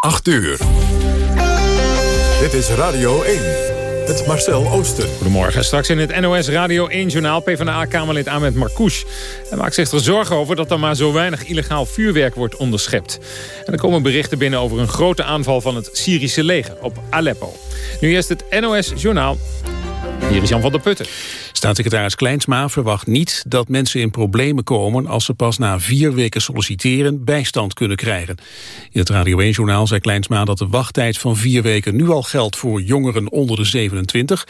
8 uur. Dit is Radio 1. Het Marcel Oosten. Goedemorgen. Straks in het NOS Radio 1-journaal PvdA-Kamerlid Ahmed Marcouch. Hij maakt zich er zorgen over dat er maar zo weinig illegaal vuurwerk wordt onderschept. En er komen berichten binnen over een grote aanval van het Syrische leger op Aleppo. Nu eerst het NOS-journaal. Hier is Jan van der Putten. Staatssecretaris Kleinsma verwacht niet dat mensen in problemen komen... als ze pas na vier weken solliciteren bijstand kunnen krijgen. In het Radio 1-journaal zei Kleinsma dat de wachttijd van vier weken... nu al geldt voor jongeren onder de 27...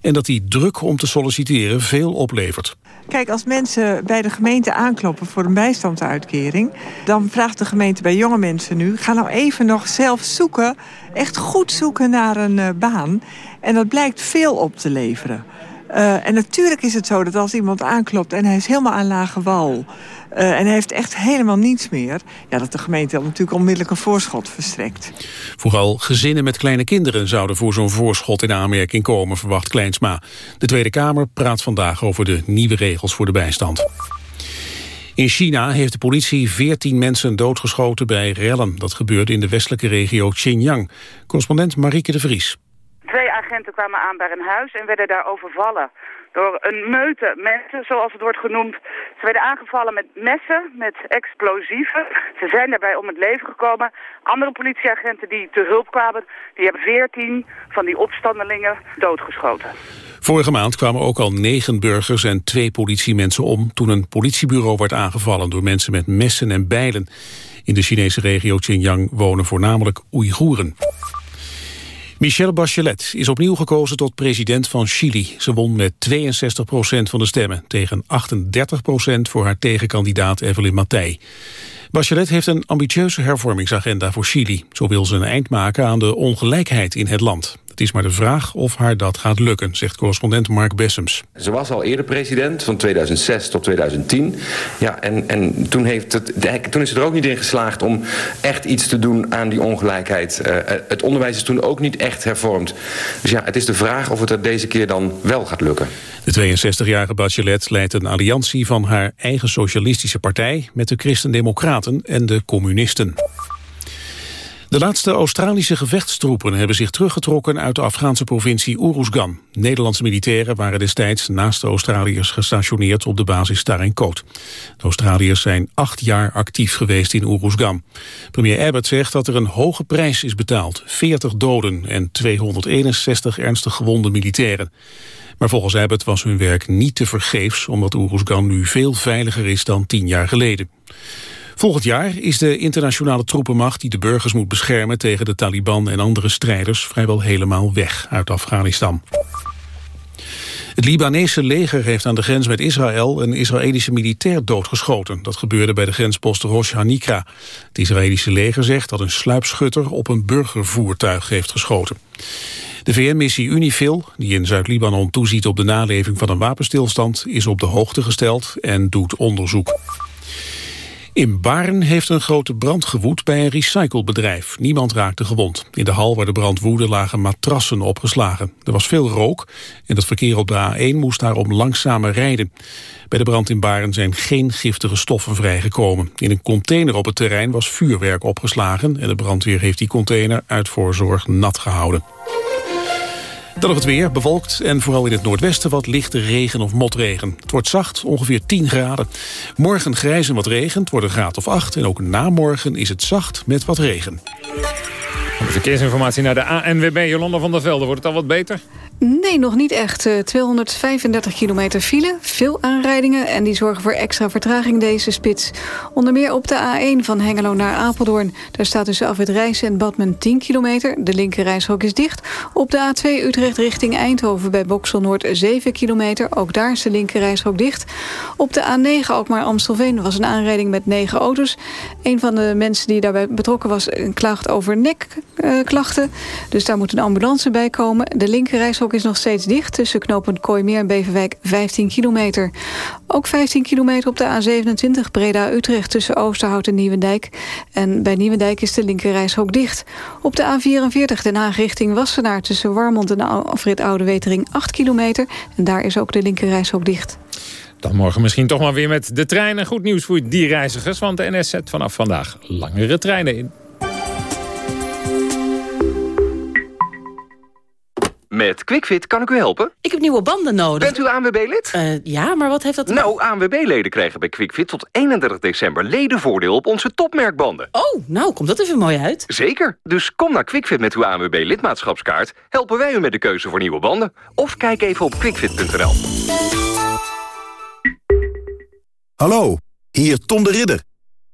en dat die druk om te solliciteren veel oplevert. Kijk, als mensen bij de gemeente aankloppen voor een bijstandsuitkering... dan vraagt de gemeente bij jonge mensen nu... ga nou even nog zelf zoeken, echt goed zoeken naar een uh, baan. En dat blijkt veel op te leveren. Uh, en natuurlijk is het zo dat als iemand aanklopt en hij is helemaal aan lage wal... Uh, en hij heeft echt helemaal niets meer... Ja, dat de gemeente natuurlijk onmiddellijk een voorschot verstrekt. Vooral gezinnen met kleine kinderen zouden voor zo'n voorschot in aanmerking komen, verwacht Kleinsma. De Tweede Kamer praat vandaag over de nieuwe regels voor de bijstand. In China heeft de politie 14 mensen doodgeschoten bij rellen. Dat gebeurde in de westelijke regio Xinjiang. Correspondent Marieke de Vries. Twee agenten kwamen aan bij een huis en werden daar overvallen door een meute mensen, zoals het wordt genoemd. Ze werden aangevallen met messen, met explosieven. Ze zijn daarbij om het leven gekomen. Andere politieagenten die te hulp kwamen, die hebben veertien van die opstandelingen doodgeschoten. Vorige maand kwamen ook al negen burgers en twee politiemensen om... toen een politiebureau werd aangevallen door mensen met messen en bijlen. In de Chinese regio Xinjiang wonen voornamelijk Oeigoeren. Michelle Bachelet is opnieuw gekozen tot president van Chili. Ze won met 62% van de stemmen, tegen 38% voor haar tegenkandidaat Evelyn Matthij. Bachelet heeft een ambitieuze hervormingsagenda voor Chili. Zo wil ze een eind maken aan de ongelijkheid in het land. Het is maar de vraag of haar dat gaat lukken, zegt correspondent Mark Bessems. Ze was al eerder president, van 2006 tot 2010. Ja, en en toen, heeft het, toen is ze er ook niet in geslaagd om echt iets te doen aan die ongelijkheid. Uh, het onderwijs is toen ook niet echt hervormd. Dus ja, het is de vraag of het er deze keer dan wel gaat lukken. De 62-jarige Bachelet leidt een alliantie van haar eigen socialistische partij... met de Christen-Democraten en de communisten. De laatste Australische gevechtstroepen hebben zich teruggetrokken uit de Afghaanse provincie Uruzgan. Nederlandse militairen waren destijds naast de Australiërs gestationeerd op de basis Tarenkot. De Australiërs zijn acht jaar actief geweest in Uruzgan. Premier Abbott zegt dat er een hoge prijs is betaald. 40 doden en 261 ernstig gewonde militairen. Maar volgens Abbott was hun werk niet te vergeefs... omdat Uruzgan nu veel veiliger is dan tien jaar geleden. Volgend jaar is de internationale troepenmacht die de burgers moet beschermen tegen de Taliban en andere strijders vrijwel helemaal weg uit Afghanistan. Het Libanese leger heeft aan de grens met Israël een Israëlische militair doodgeschoten. Dat gebeurde bij de grenspost Rosh Hanikra. Het Israëlische leger zegt dat een sluipschutter op een burgervoertuig heeft geschoten. De VN-missie UNIFIL, die in Zuid-Libanon toeziet op de naleving van een wapenstilstand, is op de hoogte gesteld en doet onderzoek. In Baren heeft een grote brand gewoed bij een recyclebedrijf. Niemand raakte gewond. In de hal waar de brand woedde lagen matrassen opgeslagen. Er was veel rook en het verkeer op de A1 moest daarom langzamer rijden. Bij de brand in Baren zijn geen giftige stoffen vrijgekomen. In een container op het terrein was vuurwerk opgeslagen... en de brandweer heeft die container uit voorzorg nat gehouden. Dan nog het weer, bewolkt en vooral in het noordwesten wat lichte regen of motregen. Het wordt zacht, ongeveer 10 graden. Morgen grijs en wat regen, het wordt een graad of 8. En ook na morgen is het zacht met wat regen. Verkeersinformatie naar de ANWB, Jolanda van der Velde. Wordt het al wat beter? Nee, nog niet echt. 235 eh, kilometer file, veel aanrijdingen... en die zorgen voor extra vertraging deze spits. Onder meer op de A1 van Hengelo naar Apeldoorn. Daar staat tussen Afwit en Badmen 10 kilometer. De linkerrijstrook is dicht. Op de A2 Utrecht richting Eindhoven bij Boksel Noord 7 kilometer. Ook daar is de linkerrijstrook dicht. Op de A9 Alkmaar-Amstelveen was een aanrijding met 9 auto's. Een van de mensen die daarbij betrokken was... klaagt over nekklachten. dus daar moet een ambulance bij komen. De is nog steeds dicht tussen knooppunt Kooimeer en Beverwijk 15 kilometer. Ook 15 kilometer op de A27 Breda-Utrecht tussen Oosterhout en Nieuwendijk. En bij Nieuwendijk is de linkerrijstrook dicht. Op de A44 Den Haag richting Wassenaar tussen Warmond en Afrit Oude Wetering 8 kilometer. En daar is ook de linkerrijstrook dicht. Dan morgen misschien toch maar weer met de treinen. Goed nieuws voor die reizigers, want de NS zet vanaf vandaag langere treinen in. Met QuickFit kan ik u helpen. Ik heb nieuwe banden nodig. Bent u ANWB-lid? Uh, ja, maar wat heeft dat... Nou, ANWB-leden krijgen bij QuickFit tot 31 december ledenvoordeel op onze topmerkbanden. Oh, nou, komt dat even mooi uit. Zeker. Dus kom naar QuickFit met uw ANWB-lidmaatschapskaart. Helpen wij u met de keuze voor nieuwe banden. Of kijk even op quickfit.nl. Hallo, hier Tom de Ridder.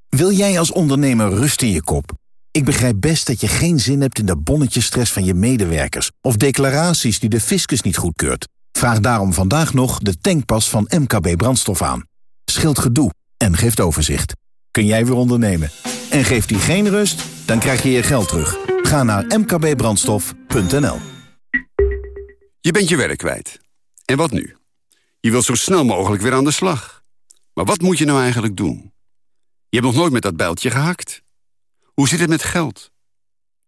Wil jij als ondernemer rust in je kop? Ik begrijp best dat je geen zin hebt in de bonnetjesstress van je medewerkers... of declaraties die de fiscus niet goedkeurt. Vraag daarom vandaag nog de tankpas van MKB Brandstof aan. Scheelt gedoe en geeft overzicht. Kun jij weer ondernemen? En geeft die geen rust? Dan krijg je je geld terug. Ga naar mkbbrandstof.nl Je bent je werk kwijt. En wat nu? Je wilt zo snel mogelijk weer aan de slag. Maar wat moet je nou eigenlijk doen? Je hebt nog nooit met dat bijltje gehakt. Hoe zit het met geld?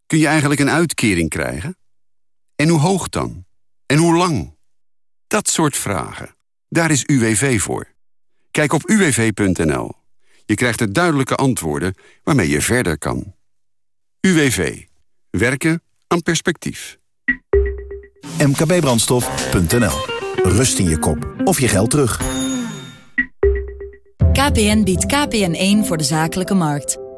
Kun je eigenlijk een uitkering krijgen? En hoe hoog dan? En hoe lang? Dat soort vragen. Daar is UWV voor. Kijk op uwv.nl. Je krijgt er duidelijke antwoorden waarmee je verder kan. UWV. Werken aan perspectief. mkbbrandstof.nl. Rust in je kop of je geld terug. KPN biedt KPN1 voor de zakelijke markt.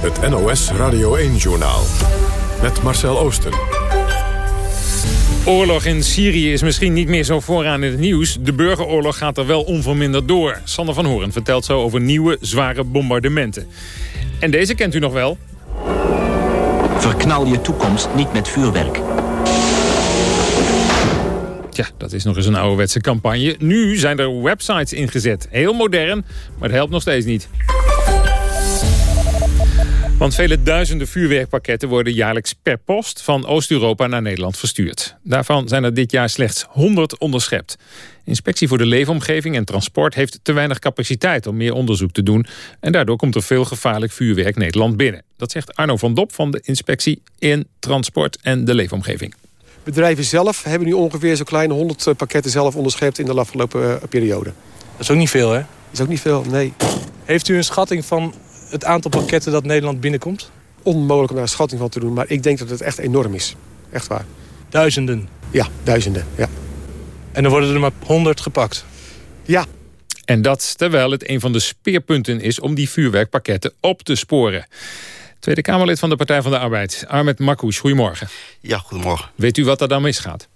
Het NOS Radio 1-journaal. Met Marcel Oosten. Oorlog in Syrië is misschien niet meer zo vooraan in het nieuws. De burgeroorlog gaat er wel onverminderd door. Sander van Horen vertelt zo over nieuwe zware bombardementen. En deze kent u nog wel. Verknal je toekomst niet met vuurwerk. Ja, dat is nog eens een ouderwetse campagne. Nu zijn er websites ingezet. Heel modern, maar het helpt nog steeds niet. Want vele duizenden vuurwerkpakketten worden jaarlijks per post van Oost-Europa naar Nederland verstuurd. Daarvan zijn er dit jaar slechts 100 onderschept. Inspectie voor de leefomgeving en transport heeft te weinig capaciteit om meer onderzoek te doen. En daardoor komt er veel gevaarlijk vuurwerk Nederland binnen. Dat zegt Arno van Dop van de Inspectie in Transport en de Leefomgeving. Bedrijven zelf hebben nu ongeveer zo'n kleine 100 eh, pakketten zelf onderschept in de afgelopen eh, periode. Dat is ook niet veel, hè? Dat is ook niet veel, nee. Heeft u een schatting van het aantal pakketten dat Nederland binnenkomt? Onmogelijk om daar een schatting van te doen, maar ik denk dat het echt enorm is. Echt waar. Duizenden? Ja, duizenden, ja. En dan worden er maar honderd gepakt? Ja. En dat terwijl het een van de speerpunten is om die vuurwerkpakketten op te sporen. Tweede Kamerlid van de Partij van de Arbeid, Ahmed Makouch, goedemorgen. Ja, goedemorgen. Weet u wat er dan misgaat?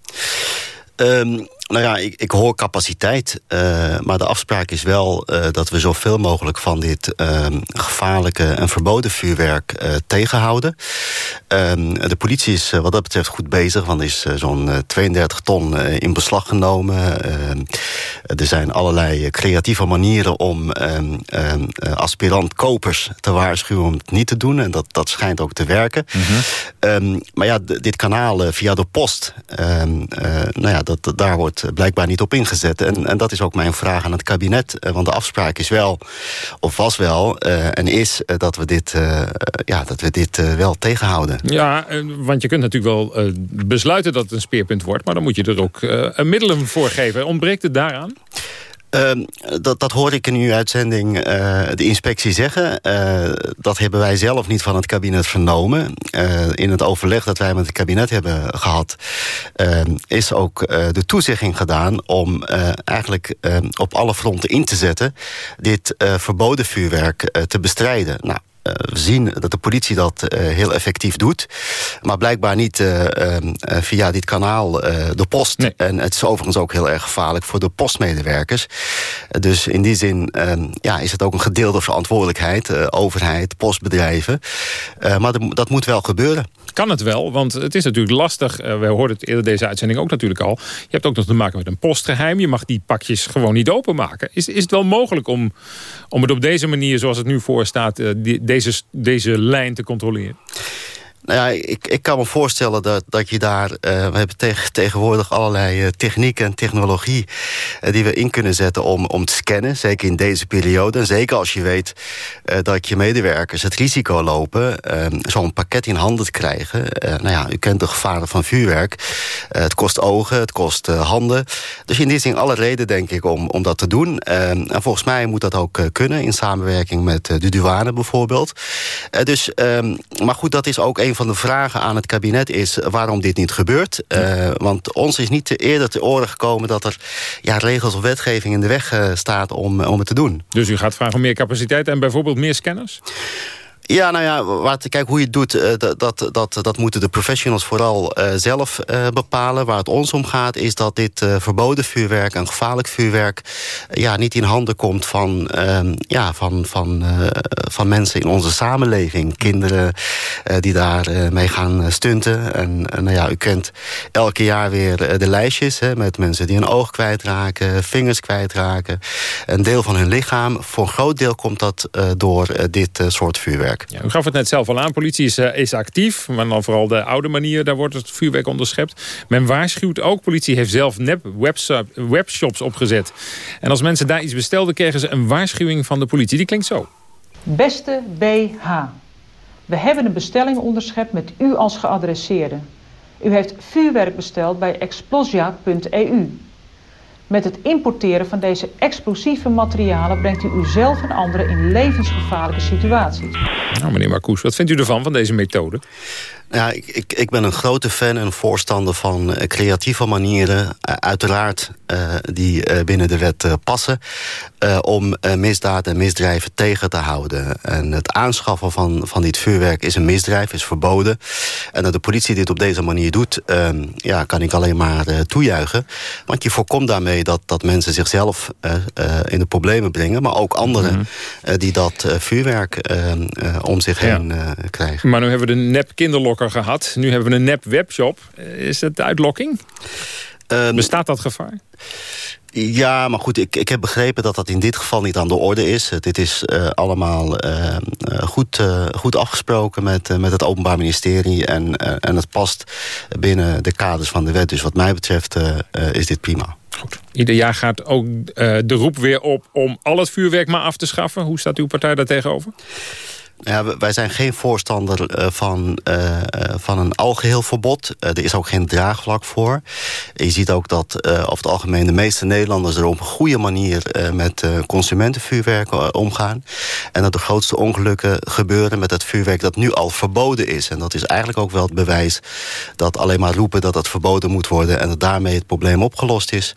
Um, nou ja, ik, ik hoor capaciteit. Uh, maar de afspraak is wel uh, dat we zoveel mogelijk van dit uh, gevaarlijke en verboden vuurwerk uh, tegenhouden. Ehm, de politie is wat dat betreft goed bezig. Want er is zo'n 32 ton in beslag genomen. Ehm, er zijn allerlei creatieve manieren om aspirant-kopers te waarschuwen om het niet te doen. En dat, dat schijnt ook te werken. -hmm. maar ja, dit kanaal via de post, nou ja, dat, daar wordt blijkbaar niet op ingezet. En, en dat is ook mijn vraag aan het kabinet. Eh, want de afspraak is wel, of was wel, uh, en is dat we dit, ja, dat we dit wel tegenhouden. Ja, want je kunt natuurlijk wel besluiten dat het een speerpunt wordt... maar dan moet je er ook middelen voor geven. Ontbreekt het daaraan? Uh, dat, dat hoorde ik in uw uitzending uh, de inspectie zeggen. Uh, dat hebben wij zelf niet van het kabinet vernomen. in het overleg dat wij met het kabinet hebben gehad... Ehm, is ook de toezegging gedaan om eigenlijk ehm, op alle fronten in te zetten... dit verboden vuurwerk te bestrijden. Nou, we zien dat de politie dat uh, heel effectief doet. Maar blijkbaar niet uh, via dit kanaal de post. Nee. En het is overigens ook heel erg gevaarlijk voor de postmedewerkers. dus in die zin ehm, ja, is het ook een gedeelde verantwoordelijkheid. overheid, postbedrijven. maar dat moet wel gebeuren. Kan het wel, want het is natuurlijk lastig. we hoorden het eerder deze uitzending ook natuurlijk al. Je hebt ook nog te maken met een postgeheim. Je mag die pakjes gewoon niet openmaken. Is, is het wel mogelijk om, om het op deze manier, zoals het nu voor staat... die, deze, deze lijn te controleren? Nou ja, ik, ik kan me voorstellen dat, dat je daar... Uh, we hebben tegen, tegenwoordig allerlei uh, technieken en technologie... Uh, die we in kunnen zetten om, om te scannen. Zeker in deze periode. En zeker als je weet dat je medewerkers het risico lopen... zo'n pakket in handen te krijgen. nou ja, u kent de gevaren van vuurwerk. het kost ogen, het kost handen. Dus in die zin alle reden, denk ik, om, om dat te doen. en volgens mij moet dat ook kunnen... in samenwerking met de douane bijvoorbeeld. dus, um, maar goed, dat is ook een van de vragen aan het kabinet is waarom dit niet gebeurt. Uh, want ons is niet eerder te oren gekomen dat er ja, regels of wetgeving in de weg uh, staat om, om het te doen. Dus u gaat vragen om meer capaciteit en bijvoorbeeld meer scanners? Ja, nou ja, wat, kijk, hoe je het doet, uh, dat, dat, dat moeten de professionals vooral uh, zelf uh, bepalen. Waar het ons om gaat, is dat dit verboden vuurwerk, een gevaarlijk vuurwerk... ja, niet in handen komt van, ehm, ja, van, van, van mensen in onze samenleving. Kinderen die daar mee gaan stunten. En nou ja, u kent elke jaar weer de lijstjes... Hè, met mensen die een oog kwijtraken, vingers kwijtraken. Een deel van hun lichaam. Voor een groot deel komt dat door dit soort vuurwerk. Ja, u gaf het net zelf al aan. Politie is, uh, is actief, maar dan vooral de oude manier. Daar wordt het vuurwerk onderschept. Men waarschuwt ook. Politie heeft zelf nep webshops opgezet. En als mensen daar iets bestelden, kregen ze een waarschuwing van de politie. Die klinkt zo. Beste BH, we hebben een bestelling onderschept met u als geadresseerde. U heeft vuurwerk besteld bij explosia.eu. Met het importeren van deze explosieve materialen brengt u uzelf en anderen in levensgevaarlijke situaties. Nou, meneer Marcoes, wat vindt u ervan, van deze methode? Ja, ik, ik, ik ben een grote fan en voorstander van uh, creatieve manieren... Uh, uiteraard uh, die binnen de wet passen... om misdaad en misdrijven tegen te houden. En het aanschaffen van, van dit vuurwerk is een misdrijf, is verboden. En dat de politie dit op deze manier doet... Ehm, ja, kan ik alleen maar toejuichen. Want je voorkomt daarmee dat, dat mensen zichzelf in de problemen brengen... maar ook anderen mm -hmm. die dat vuurwerk ehm, om zich ja. heen krijgen. Maar nu hebben we de nep gehad. Nu hebben we een nep webshop. Is het uitlokking? Um, Bestaat dat gevaar? Ja, maar goed, ik, ik heb begrepen dat dat in dit geval niet aan de orde is. Dit is uh, allemaal uh, goed, uh, goed afgesproken met, met het Openbaar Ministerie... en, en het past binnen de kaders van de wet. Dus wat mij betreft is dit prima. Goed. Ieder jaar gaat ook de roep weer op om al het vuurwerk maar af te schaffen. Hoe staat uw partij daar tegenover? Wij zijn geen voorstander uh, van, uh, van een algeheel verbod. Uh, er is ook geen draagvlak voor. Je ziet ook dat over het algemeen de meeste Nederlanders... er op een goede manier met consumentenvuurwerk omgaan. En dat de grootste ongelukken gebeuren met het vuurwerk... dat nu al verboden is. En dat is eigenlijk ook wel het bewijs dat alleen maar roepen... dat het verboden moet worden en dat daarmee het probleem opgelost is...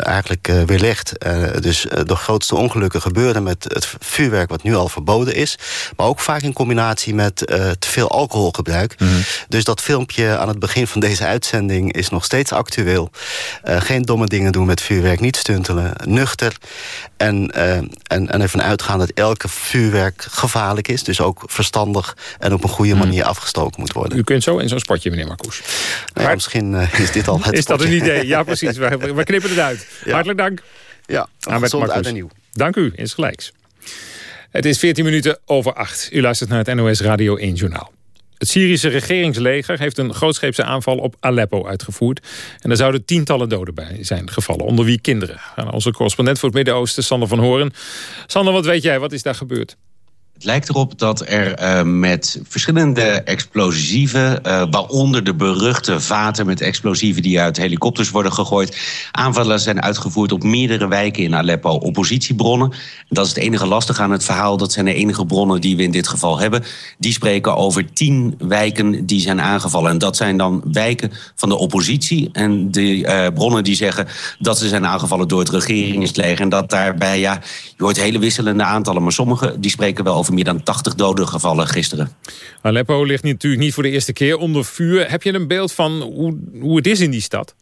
eigenlijk weerlegt. dus de grootste ongelukken gebeuren met het vuurwerk... wat nu al verboden is... Maar ook vaak in combinatie met uh, te veel alcoholgebruik. Mm -hmm. Dus dat filmpje aan het begin van deze uitzending is nog steeds actueel. Uh, geen domme dingen doen met vuurwerk, niet stuntelen, nuchter. En, uh, en, en ervan uitgaan dat elke vuurwerk gevaarlijk is. Dus ook verstandig en op een goede mhm. manier mm. afgestoken moet worden. U kunt zo in zo'n spotje, meneer Marcoes. Nou ja, misschien is dit al het Is dat een idee? Ja, precies. we, knippen het uit. Ja. Hartelijk dank. Ja, gezond uit en nieuw. Dank u, insgelijks. Het is 14 minuten over 8. U luistert naar het NOS Radio 1 Journaal. Het Syrische regeringsleger heeft een grootscheepse aanval op Aleppo uitgevoerd. En er zouden tientallen doden bij zijn gevallen, onder wie kinderen. onze correspondent voor het Midden-Oosten, Sander van Horen. Sander, wat weet jij? Wat is daar gebeurd? Het lijkt erop dat er uh, met verschillende explosieven, uh, waaronder de beruchte vaten met explosieven die uit helikopters worden gegooid, aanvallen zijn uitgevoerd op meerdere wijken in Aleppo. Oppositiebronnen, dat is het enige lastige aan het verhaal, dat zijn de enige bronnen die we in dit geval hebben. Die spreken over tien wijken die zijn aangevallen. En dat zijn dan wijken van de oppositie. En de uh, bronnen die zeggen dat ze zijn aangevallen door het regeringsleger. En dat daarbij, ja, je hoort hele wisselende aantallen, maar sommige die spreken wel over over meer dan 80 doden gevallen gisteren. Aleppo ligt natuurlijk niet voor de eerste keer onder vuur. Heb je een beeld van hoe, hoe het is in die stad?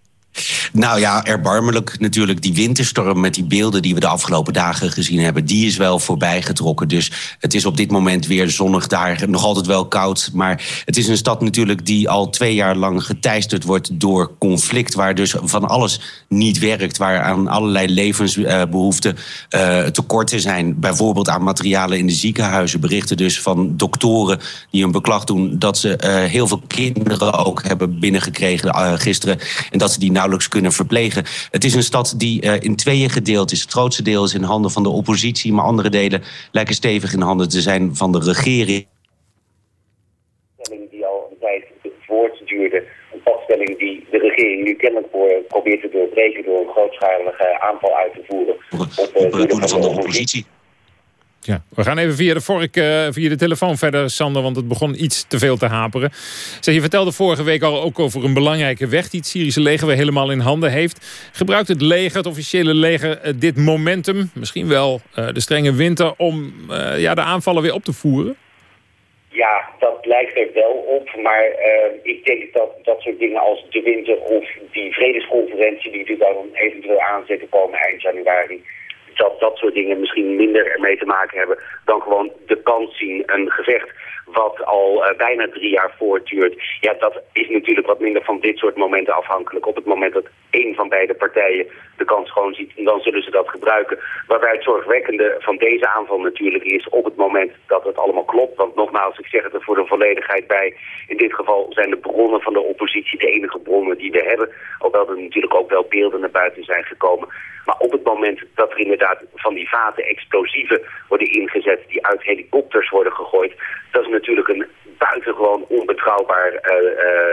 Nou ja, erbarmelijk natuurlijk. Die winterstorm met die beelden die we de afgelopen dagen gezien hebben... die is wel voorbij getrokken. Dus het is op dit moment weer zonnig daar. Nog altijd wel koud. Maar het is een stad natuurlijk die al twee jaar lang geteisterd wordt... door conflict, waar dus van alles niet werkt. Waar aan allerlei levensbehoeften uh, tekorten zijn. Bijvoorbeeld aan materialen in de ziekenhuizen. Berichten dus van doktoren die een beklag doen... dat ze uh, heel veel kinderen ook hebben binnengekregen uh, gisteren... en dat ze die nauwelijks kunnen verplegen. Het is een stad die uh, in tweeën gedeeld is. Het grootste deel is in handen van de oppositie... maar andere delen lijken stevig in handen te zijn van de regering. Die al een tijd voortduurde. Een padstelling die de regering nu kennelijk voor probeert te doorbreken... door een grootschalige aanval uit te voeren op, op de doelen van de oppositie. Ja, we gaan even via de vork, uh, via de telefoon verder, Sander, want het begon iets te veel te haperen. Zeg, je vertelde vorige week al ook over een belangrijke weg die het Syrische leger weer helemaal in handen heeft. Gebruikt het leger, het officiële leger, uh, dit momentum, misschien wel uh, de strenge winter, om ja, de aanvallen weer op te voeren? Ja, dat lijkt er wel op, maar ik denk dat dat soort dingen als de winter of die vredesconferentie die natuurlijk dan eventueel aanzetten komen eind januari dat dat soort dingen misschien minder ermee te maken hebben dan gewoon de kans zien een gevecht wat al uh, bijna drie jaar voortduurt. Ja, dat is natuurlijk wat minder van dit soort momenten afhankelijk. Op het moment dat één van beide partijen de kans gewoon ziet, dan zullen ze dat gebruiken. Waarbij het zorgwekkende van deze aanval natuurlijk is op het moment dat het allemaal klopt. Want nogmaals, ik zeg het er voor de volledigheid bij. In dit geval zijn de bronnen van de oppositie de enige bronnen die we hebben. Hoewel er natuurlijk ook wel beelden naar buiten zijn gekomen. Maar op het moment dat er inderdaad van die vaten explosieven worden ingezet die uit helikopters worden gegooid, dat is natuurlijk een buitengewoon onbetrouwbaar uh,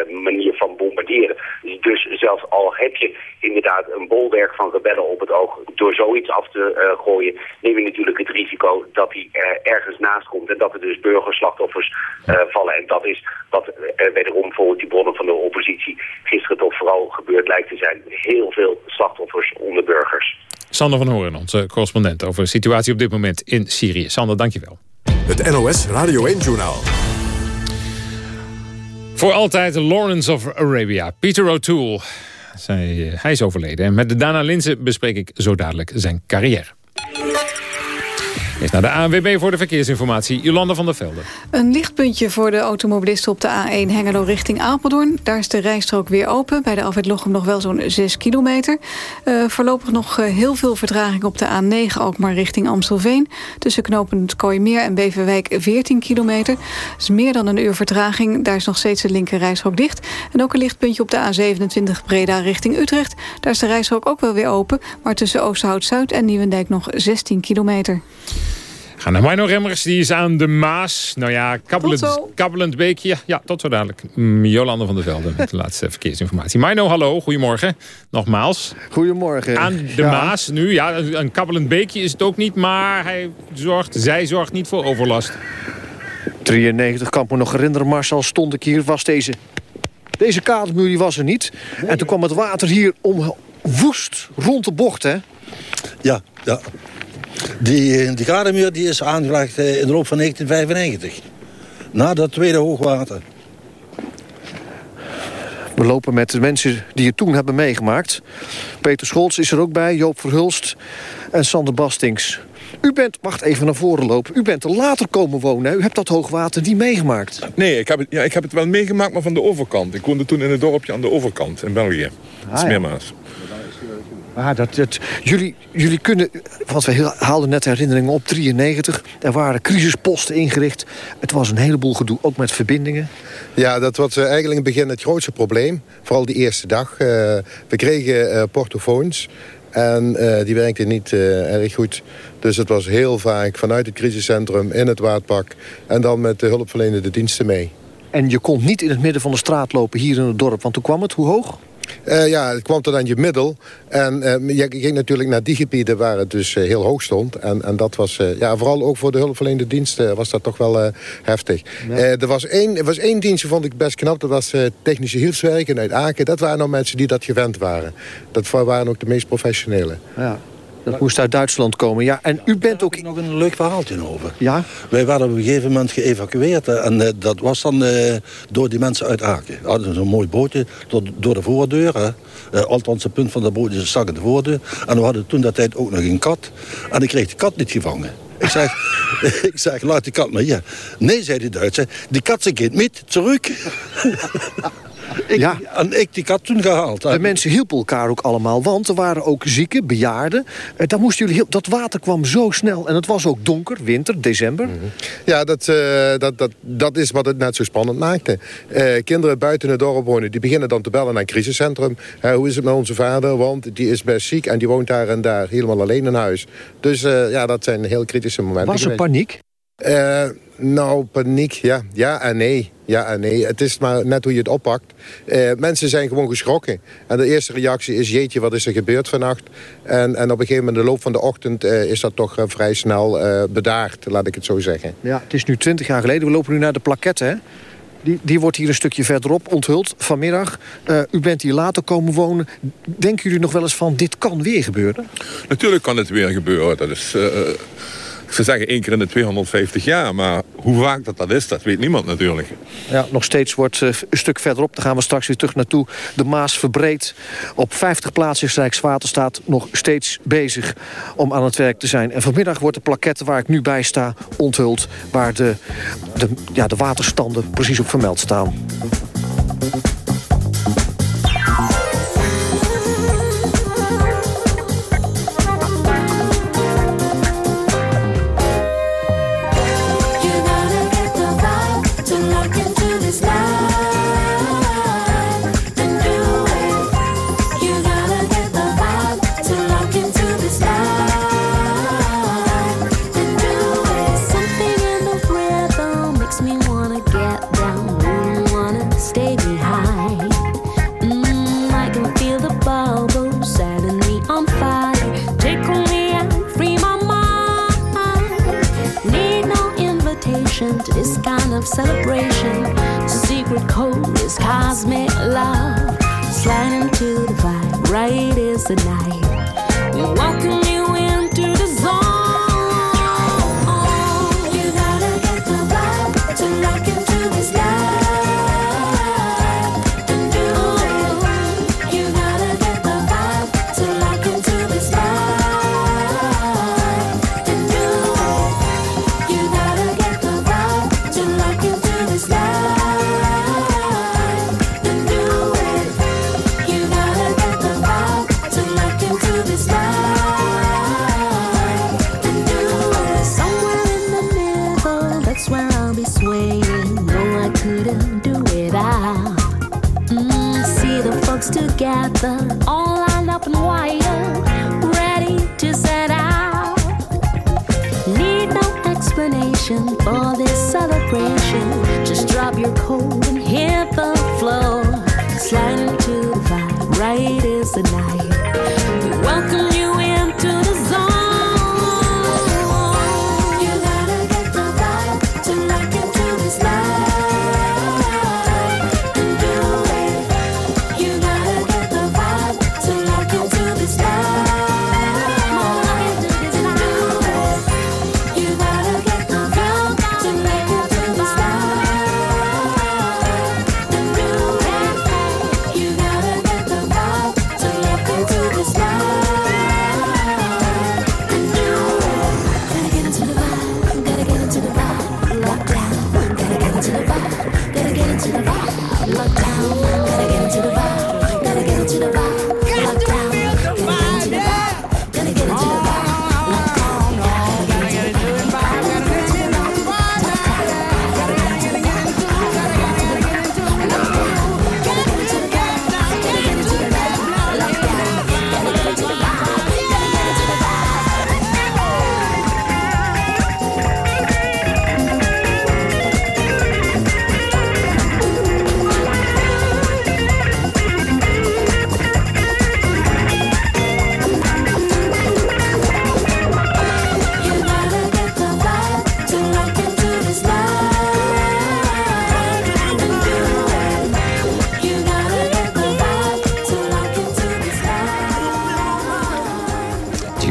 uh, manier van bombarderen. Dus zelfs al heb je inderdaad een bolwerk van rebellen op het oog, door zoiets af te uh, gooien, neem je natuurlijk het risico dat hij ergens naast komt en dat er dus burgerslachtoffers vallen. En dat is wat wederom volgens die bronnen van de oppositie gisteren toch vooral gebeurd lijkt te zijn. Heel veel slachtoffers onder burgers. Sander van Horen, onze correspondent over de situatie op dit moment in Syrië. Sander, dankjewel. Het NOS Radio 1-journaal. Voor altijd Lawrence of Arabia. Peter O'Toole. Zij, hij is overleden. En met de Dana Linsen bespreek ik zo dadelijk zijn carrière. Eerst naar de ANWB voor de verkeersinformatie. Jolanda van der Velde. Een lichtpuntje voor de automobilisten op de A1 Hengelo richting Apeldoorn. Daar is de rijstrook weer open. Bij de Alfred Lochem nog wel zo'n 6 kilometer. Uh, voorlopig nog uh, heel veel vertraging op de A9 ook maar richting Amstelveen. Tussen knooppunt Kooimeer en Beverwijk 14 kilometer. Dat is meer dan een uur vertraging. Daar is nog steeds de linker rijstrook dicht. En ook een lichtpuntje op de A27 Breda richting Utrecht. Daar is de rijstrook ook wel weer open. Maar tussen Oosterhout-Zuid en Nieuwendijk nog 16 kilometer. Gaan naar Mino Remmers, die is aan de Maas. Nou ja, kabbelend, kabbelend beekje. Ja, ja, tot zo dadelijk. Mm, Jolande van der Velde met de laatste verkeersinformatie. Mino, hallo, goedemorgen. Nogmaals. Goedemorgen. Aan de ja. Maas nu. Ja, een kabbelend beekje is het ook niet, maar hij zorgt, zij zorgt niet voor overlast. 93 kan me nog herinneren, Marcel, stond ik hier, was deze... Deze kadermuur die was er niet. Nee. En toen kwam het water hier om woest rond de bocht, hè? Ja, ja. Die, die kademuur die is aangelegd in de loop van 1995. Na dat tweede hoogwater. We lopen met de mensen die het toen hebben meegemaakt. Peter Scholz is er ook bij, Joop Verhulst en Sander Bastings. U bent, wacht even naar voren lopen, u bent er later komen wonen. U hebt dat hoogwater niet meegemaakt. Nee, ik heb, het, ja, ik heb het wel meegemaakt, maar van de overkant. Ik woonde toen in het dorpje aan de overkant in België. Ah, Smeermaas. Ah, dat, dat, jullie, jullie kunnen, want we haalden net herinneringen op, 93. Er waren crisisposten ingericht. Het was een heleboel gedoe, ook met verbindingen. Ja, dat was uh, eigenlijk in het begin het grootste probleem. Vooral die eerste dag. Uh, we kregen uh, portofoons. En die werkten niet erg goed. Dus het was heel vaak vanuit het crisiscentrum in het waardpak. En dan met de hulpverlenende diensten mee. En je kon niet in het midden van de straat lopen hier in het dorp. Want toen kwam het, hoe hoog? Uh, ja, het kwam tot aan je middel. En uh, je ging natuurlijk naar die gebieden waar het dus uh, heel hoog stond. En, en dat was, ja, vooral ook voor de hulpverlenende diensten was dat toch wel heftig. Ja. er, was één, er was één dienst, vond ik best knap. Dat was technische hielswerken uit Aken. Dat waren nou mensen die dat gewend waren. Dat waren ook de meest professionele. Ja. Dat moest uit Duitsland komen, ja. En u bent ook... nog een leuk verhaaltje over. Ja? Wij werden op een gegeven moment geëvacueerd. En eh, dat was dan eh, door die mensen uit Aken. We hadden zo'n mooi bootje door, door de voordeur. Hè. Eh, althans, het punt van de boot is in de voordeur. En we hadden toen dat tijd ook nog een kat. En ik kreeg de kat niet gevangen. Ik zeg, ik zeg, laat die kat maar hier. Nee, zei de Duitser, die kat ze niet terug. Ik, Ja. En ik die kat toen gehaald. De mensen hielpen elkaar ook allemaal, want er waren ook zieken, bejaarden. Eh, daar moesten jullie heel... Dat water kwam zo snel en het was ook donker, winter, december. Ja, dat, eh, dat, dat, dat is wat het net zo spannend maakte. Eh, kinderen buiten het dorp wonen, die beginnen dan te bellen naar een crisiscentrum. Hoe is het met onze vader? Want die is best ziek en die woont daar en daar helemaal alleen in huis. Dus eh, ja, dat zijn heel kritische momenten Was er geweest. paniek? Eh, nou, paniek, ja. Ja en nee. Ja en nee. Het is maar net hoe je het oppakt. Eh, mensen zijn gewoon geschrokken. En de eerste reactie is, jeetje, wat is er gebeurd vannacht? En, en op een gegeven moment, in de loop van de ochtend... eh, is dat toch eh, vrij snel eh, bedaard, laat ik het zo zeggen. Ja, het is nu twintig jaar geleden. We lopen nu naar de plaquette, hè? Die, die wordt hier een stukje verderop onthuld vanmiddag. Eh, u bent hier later komen wonen. Denken jullie nog wel eens van, dit kan weer gebeuren? Natuurlijk kan het weer gebeuren. Dat is, eh, zou zeggen, één keer in de 250 jaar. Maar hoe vaak dat dat is, dat weet niemand natuurlijk. Ja, nog steeds wordt eh, een stuk verderop, daar gaan we straks weer terug naartoe... de Maas verbreed. Op 50 plaatsen is Rijkswaterstaat nog steeds bezig om aan het werk te zijn. En vanmiddag wordt de plaquette waar ik nu bij sta onthuld... waar de, de, ja, de waterstanden precies op vermeld staan. Where I'll be swaying. No, I couldn't do it out. Mm, see the folks together, all lined up and wired, ready to set out. Need no explanation for this celebration. Just drop your coat and hit the floor. Slide into the vibe, right is the night. We welcome you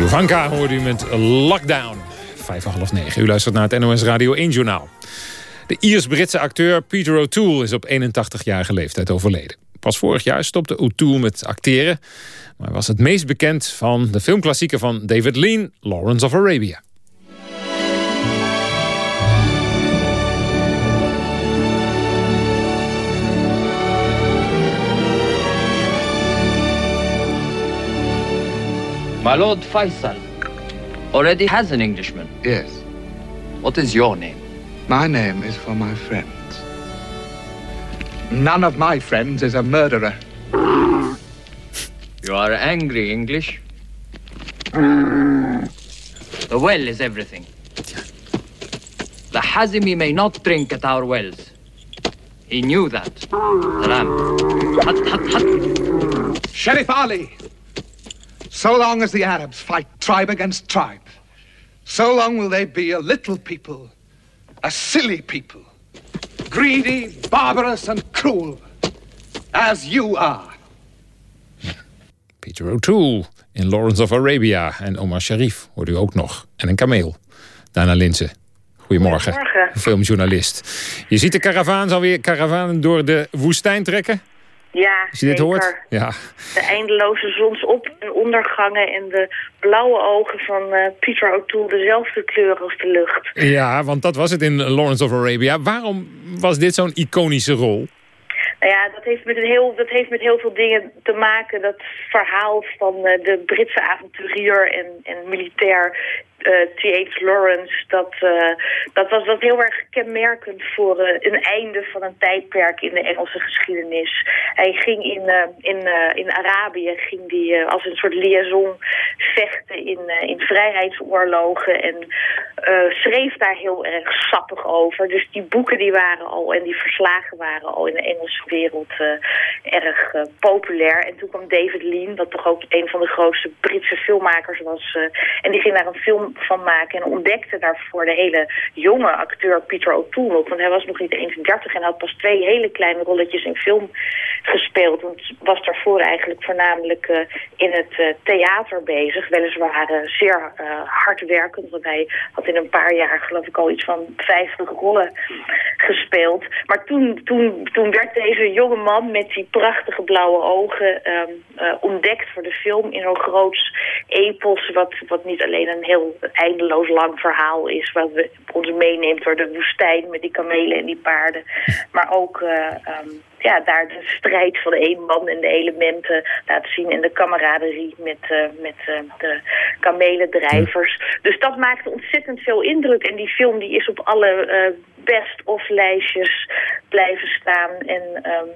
Ivanka hoorde u met Lockdown. Vijf en half negen. U luistert naar het NOS Radio 1 Journaal. De Iers-Britse acteur Peter O'Toole is op 81-jarige leeftijd overleden. Pas vorig jaar stopte O'Toole met acteren... maar was het meest bekend van de filmklassieker van David Lean... Lawrence of Arabia. My Lord Faisal already has an Englishman. Yes. What is your name? My name is for my friends. None of my friends is a murderer. You are angry, English. The well is everything. The Hazimi may not drink at our wells. He knew that. The lamp. Hut, hut, hut. Sheriff Ali! So long as the Arabs fight tribe against tribe, so long will they be a little people, a silly people, greedy, barbarous, and cruel, as you are. Peter O'Toole in Lawrence of Arabia. En Omar Sharif hoort u ook nog. En een kameel. Dana Linsen. Goedemorgen. Goedemorgen. Filmjournalist. Je ziet de karavaans alweer karavanen door de woestijn trekken. Ja, Als je dit hoort. Ja. De eindeloze zonsop- en ondergangen en de blauwe ogen van eh, Peter O'Toole dezelfde kleur als de lucht. ja, want dat was het in Lawrence of Arabia. Waarom was dit zo'n iconische rol? Nou ja, dat heeft met, een heel, dat heeft met heel veel dingen te maken. Dat verhaal van eh, de Britse avonturier en, en militair T.H. Lawrence... Dat, eh, dat was dat heel erg kenmerkend voor eh, een einde van een tijdperk in de Engelse geschiedenis. Hij ging in, eh, in, eh, in Arabië ging die, eh, als een soort liaison vechten in, eh, in vrijheidsoorlogen... en eh, schreef daar heel erg sappig over. Dus die boeken die waren al en die verslagen waren al in de Engelse wereld eh, erg eh, populair. En toen kwam David Lean, dat toch ook een van de grootste Britse filmmakers was. eh, en die ging daar een film van maken en ontdekte daarvoor de hele jonge acteur Peter O'Toole. Want hij was nog niet eens 30 en had pas twee hele kleine rolletjes in film gespeeld. Want was daarvoor eigenlijk voornamelijk eh, in het eh, theater bezig. Weliswaar eh, zeer hard werkend, want hij had in een paar jaar geloof ik al iets van 50 rollen gespeeld. Maar toen, toen, toen werd deze jonge man met die prachtige blauwe ogen ehm, eh, ontdekt voor de film in zo'n groots epos, wat, wat niet alleen een heel eindeloos lang verhaal is, wat we ons meeneemt door de woestijn met die kamelen en die paarden, maar ook eh, ehm, ja, daar de strijd van één man en de elementen laat zien en de camaraderie met, eh, met eh, de kamelendrijvers. Dus dat maakte ontzettend veel indruk en die film die is op alle eh, best-of lijstjes blijven staan en ehm,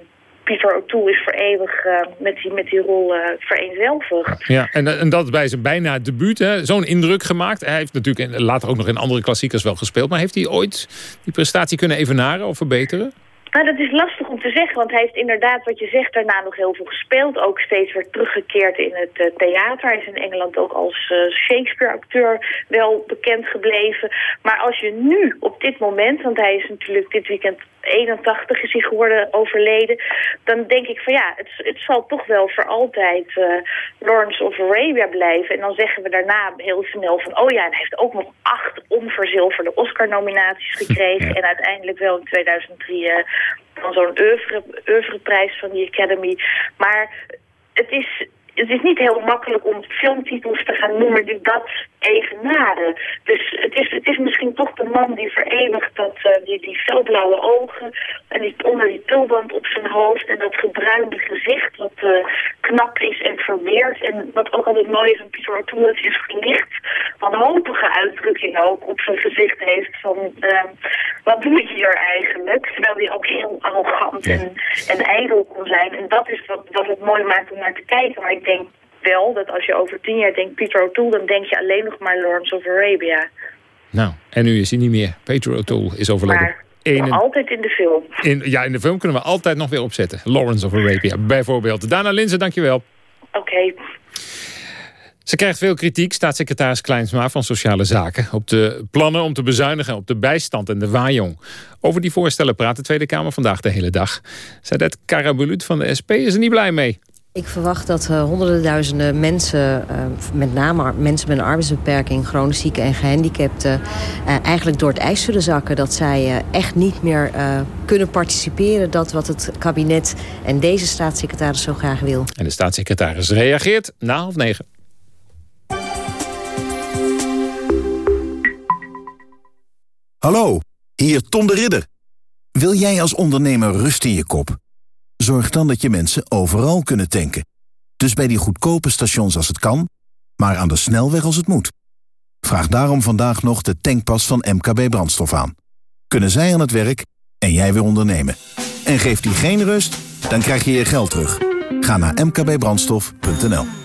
Peter O'Toole is voor eeuwig eh, met, die, met die rol eh, vereenzelvigd. Ja, en, en dat bij zijn bijna debuut. Zo'n indruk gemaakt. Hij heeft natuurlijk later ook nog in andere klassiekers wel gespeeld. Maar heeft hij ooit die prestatie kunnen evenaren of verbeteren? Nou, dat is lastig om te zeggen, want hij heeft inderdaad, wat je zegt, daarna nog heel veel gespeeld. Ook steeds weer teruggekeerd in het eh, theater. Hij is in Engeland ook als eh, Shakespeare-acteur wel bekend gebleven. Maar als je nu, op dit moment, want hij is natuurlijk dit weekend 81 is hij geworden, overleden. Dan denk ik van ja, het, het zal toch wel voor altijd eh, Lawrence of Arabia blijven. En dan zeggen we daarna heel snel van oh ja, en hij heeft ook nog acht onverzilverde Oscar-nominaties gekregen. En uiteindelijk wel in 2003 eh, dan zo'n oeuvre, oeuvreprijs van die Academy. Maar het is, het is niet heel makkelijk om filmtitels te gaan noemen die dat evenaren. Dus het is, het is misschien toch de man die vereeuwigt dat, eh, die, die felblauwe ogen en die, onder die tulband op zijn hoofd en dat gebruinde gezicht wat eh, knap is en verweerd. En wat ook altijd mooi is aan Pieter O'Toole, is gelicht wanhopige uitdrukking ook op zijn gezicht heeft van eh, wat doe ik hier eigenlijk? Terwijl hij ook heel arrogant en, en ijdel kon zijn. En dat is wat, wat het mooi maakt om naar te kijken. Maar ik denk wel dat als je over tien jaar denkt Peter O'Toole, dan denk je alleen nog maar Lawrence of Arabia. Nou, en nu is hij niet meer. Peter O'Toole is overleden. Maar altijd in de film. in, ja, in de film kunnen we altijd nog weer opzetten. Lawrence of Arabia, bijvoorbeeld. Dana Linzen, dankjewel. Oké. Ze krijgt veel kritiek, staatssecretaris Kleinsma van Sociale Zaken... op de plannen om te bezuinigen op de bijstand en de waaijong. Over die voorstellen praat de Tweede Kamer vandaag de hele dag. Sadet Karabulut van de SP is er niet blij mee. Ik verwacht dat uh, honderden duizenden mensen, uh, met name mensen met een arbeidsbeperking, chronisch zieken en gehandicapten, uh, eigenlijk door het ijs zullen zakken. Dat zij echt niet meer kunnen participeren. Dat wat het kabinet en deze staatssecretaris zo graag wil. En de staatssecretaris reageert na half negen. Hallo, hier Tom de Ridder. Wil jij als ondernemer rust in je kop? Zorg dan dat je mensen overal kunnen tanken. Dus bij die goedkope stations als het kan, maar aan de snelweg als het moet. Vraag daarom vandaag nog de tankpas van MKB Brandstof aan. Kunnen zij aan het werk en jij weer ondernemen. En geeft die geen rust, dan krijg je je geld terug. Ga naar mkbbrandstof.nl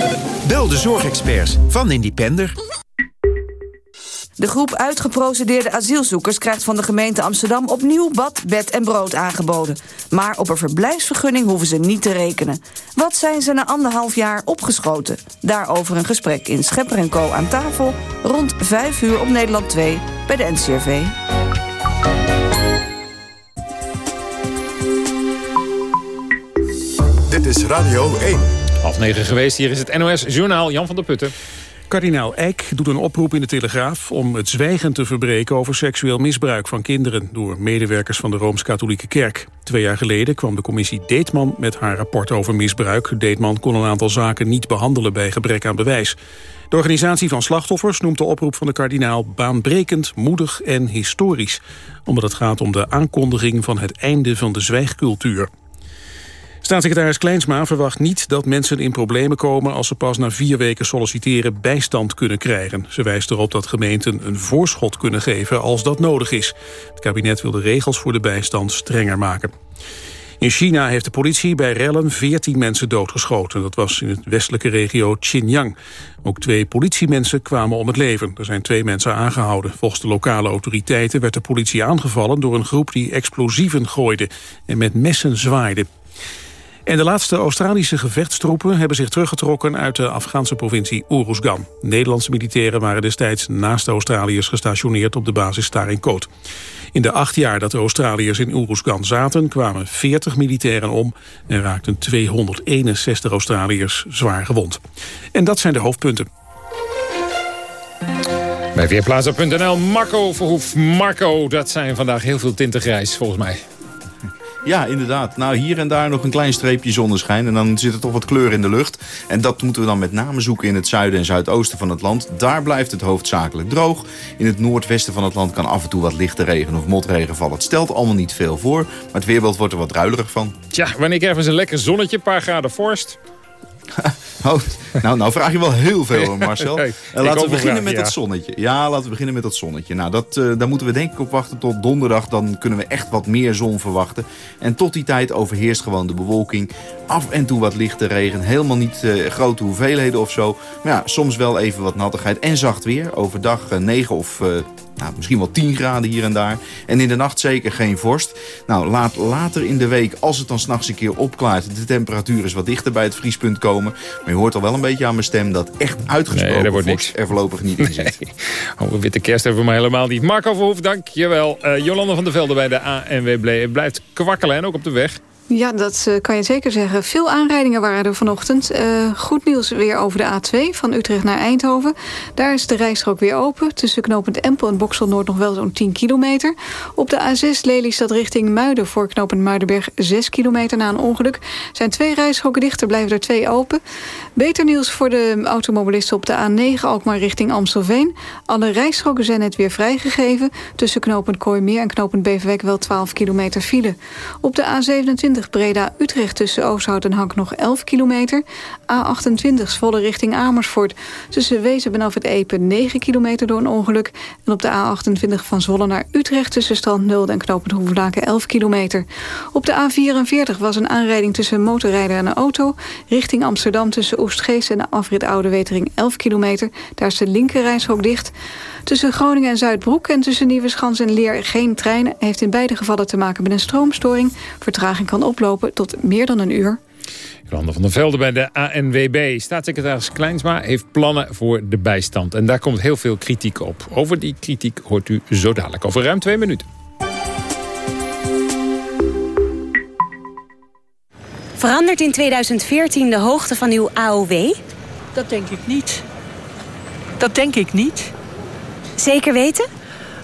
De zorgexperts van Independer. De groep uitgeprocedeerde asielzoekers krijgt van de gemeente Amsterdam opnieuw bad, bed en brood aangeboden. Maar op een verblijfsvergunning hoeven ze niet te rekenen. Wat zijn ze na anderhalf jaar opgeschoten? Daarover een gesprek in Schepper Co aan tafel rond 5 uur op Nederland 2 bij de NCRV. Dit is Radio 1. Half negen geweest, hier is het NOS Journaal Jan van der Putten. Kardinaal Eijk doet een oproep in de Telegraaf om het zwijgen te verbreken over seksueel misbruik van kinderen door medewerkers van de Rooms-Katholieke Kerk. Twee jaar geleden kwam de commissie Deetman met haar rapport over misbruik. Deetman kon een aantal zaken niet behandelen bij gebrek aan bewijs. De organisatie van slachtoffers noemt de oproep van de kardinaal baanbrekend, moedig en historisch. Omdat het gaat om de aankondiging van het einde van de zwijgcultuur. Staatssecretaris Kleinsma verwacht niet dat mensen in problemen komen... als ze pas na vier weken solliciteren bijstand kunnen krijgen. Ze wijst erop dat gemeenten een voorschot kunnen geven als dat nodig is. Het kabinet wil de regels voor de bijstand strenger maken. In China heeft de politie bij rellen 14 mensen doodgeschoten. Dat was in het westelijke regio Xinjiang. Ook twee politiemensen kwamen om het leven. Er zijn twee mensen aangehouden. Volgens de lokale autoriteiten werd de politie aangevallen... door een groep die explosieven gooide en met messen zwaaide. En de laatste Australische gevechtstroepen hebben zich teruggetrokken uit de Afghaanse provincie Uruzgan. Nederlandse militairen waren destijds naast de Australiërs gestationeerd op de basis Starinkoot. In de acht jaar dat de Australiërs in Uruzgan zaten kwamen 40 militairen om en raakten 261 Australiërs zwaar gewond. En dat zijn de hoofdpunten. Bij Weerplaza.nl, Marco Verhoef. Marco, dat zijn vandaag heel veel tinten grijs volgens mij. Ja, inderdaad. Nou, hier en daar nog een klein streepje zonneschijn. En dan zit er toch wat kleur in de lucht. En dat moeten we dan met name zoeken in het zuiden en zuidoosten van het land. Daar blijft het hoofdzakelijk droog. In het noordwesten van het land kan af en toe wat lichte regen of motregen vallen. Het stelt allemaal niet veel voor, maar het weerbeeld wordt er wat ruilerig van. Tja, wanneer even een lekker zonnetje, een paar graden vorst. Oh, nou, nou vraag je wel heel veel, Marcel. Uh, laten we beginnen met ja. dat zonnetje. Ja, laten we beginnen met dat zonnetje. Nou, dat, uh, daar moeten we denk ik op wachten tot donderdag. Dan kunnen we echt wat meer zon verwachten. En tot die tijd overheerst gewoon de bewolking. Af en toe wat lichte regen. Helemaal niet uh, grote hoeveelheden of zo. Maar ja, soms wel even wat nattigheid. En zacht weer. Overdag 9 of nou, misschien wel 10 graden hier en daar. En in de nacht zeker geen vorst. Nou, laat later in de week, als het dan s'nachts een keer opklaart... de temperatuur is wat dichter bij het vriespunt komen. Maar je hoort al wel een beetje aan mijn stem... dat echt uitgesproken nee, wordt niks. er voorlopig niet in zit. Nee. Oh, witte kerst hebben we maar helemaal niet. Marco Verhoef, dank je wel. Uh, Jolanda van der Velde bij de ANWB blijft kwakkelen en ook op de weg. Ja, dat uh, kan je zeker zeggen. Veel aanrijdingen waren er vanochtend. Uh, goed nieuws weer over de A2 van Utrecht naar Eindhoven. Daar is de rijstrook weer open. Tussen knooppunt Empel en Boksel Noord nog wel zo'n 10 kilometer. Op de A6 Lelystad richting Muiden voor knooppunt Muidenberg 6 kilometer na een ongeluk. Zijn twee rijstroken dicht, er blijven er twee open. Beter nieuws voor de automobilisten op de A9 Alkmaar richting Amstelveen. Alle rijstroken zijn net weer vrijgegeven. Tussen knooppunt Kooimeer en knooppunt Beverwijk wel 12 kilometer file. Op de A27 A20 Breda-Utrecht tussen Oosthout en Hank nog 11 kilometer. A28 Zwolle richting Amersfoort tussen Wezen en het Epe 9 kilometer door een ongeluk. En op de A28 van Zwolle naar Utrecht tussen Strand Nulde en Knopend Hoevelaken 11 kilometer. Op de A44 was een aanrijding tussen motorrijder en een auto. Richting Amsterdam tussen Oostgeest en de afrit Oude Wetering 11 kilometer. Daar is de linkerrijstrook dicht. Tussen Groningen en Zuidbroek en tussen Nieuweschans en Leer geen treinen... heeft in beide gevallen te maken met een stroomstoring. Vertraging kan oplopen tot meer dan een uur. Jolanda van der Velde bij de ANWB. Staatssecretaris Kleinsma heeft plannen voor de bijstand. En daar komt heel veel kritiek op. Over die kritiek hoort u zo dadelijk. Over ruim twee minuten. Verandert in 2014 de hoogte van uw AOW? Dat denk ik niet. Dat denk ik niet. Zeker weten?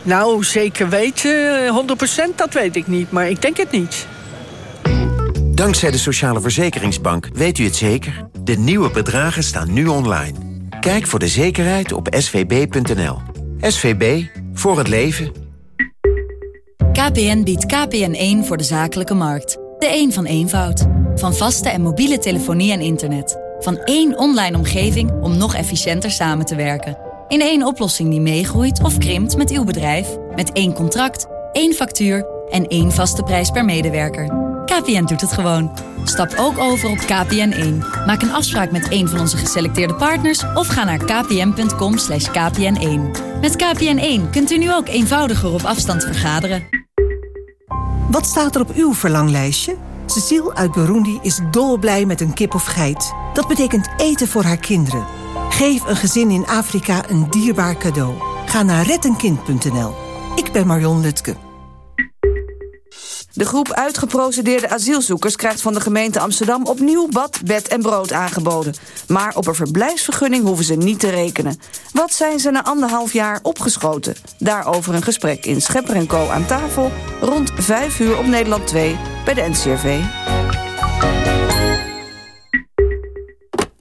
Nou, zeker weten, 100% dat weet ik niet, maar ik denk het niet. Dankzij de Sociale Verzekeringsbank weet u het zeker. De nieuwe bedragen staan nu online. Kijk voor de zekerheid op svb.nl. SVB, voor het leven. KPN biedt KPN1 voor de zakelijke markt. De een van eenvoud. Van vaste en mobiele telefonie en internet. Van één online omgeving om nog efficiënter samen te werken. In één oplossing die meegroeit of krimpt met uw bedrijf. Met één contract, één factuur en één vaste prijs per medewerker. KPN doet het gewoon. Stap ook over op KPN1. Maak een afspraak met een van onze geselecteerde partners... of ga naar kpn.com kpn1. Met KPN1 kunt u nu ook eenvoudiger op afstand vergaderen. Wat staat er op uw verlanglijstje? Cecile uit Burundi is dolblij met een kip of geit. Dat betekent eten voor haar kinderen. Geef een gezin in Afrika een dierbaar cadeau. Ga naar rettenkind.nl. Ik ben Marion Lutke. De groep uitgeprocedeerde asielzoekers krijgt van de gemeente Amsterdam opnieuw bad, bed en brood aangeboden. Maar op een verblijfsvergunning hoeven ze niet te rekenen. Wat zijn ze na anderhalf jaar opgeschoten? Daarover een gesprek in Schepper Co aan tafel rond 5 uur op Nederland 2 bij de NCRV.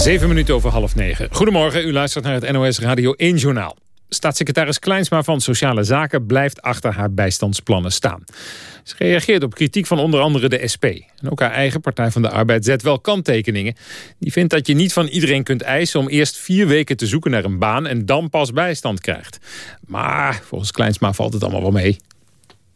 Zeven minuten over half negen. Goedemorgen, u luistert naar het NOS Radio 1 Journaal. Staatssecretaris Kleinsma van Sociale Zaken blijft achter haar bijstandsplannen staan. Ze reageert op kritiek van onder andere de SP. En ook haar eigen Partij van de Arbeid zet wel kanttekeningen. Die vindt dat je niet van iedereen kunt eisen om eerst vier weken te zoeken naar een baan... en dan pas bijstand krijgt. Maar volgens Kleinsma valt het allemaal wel mee.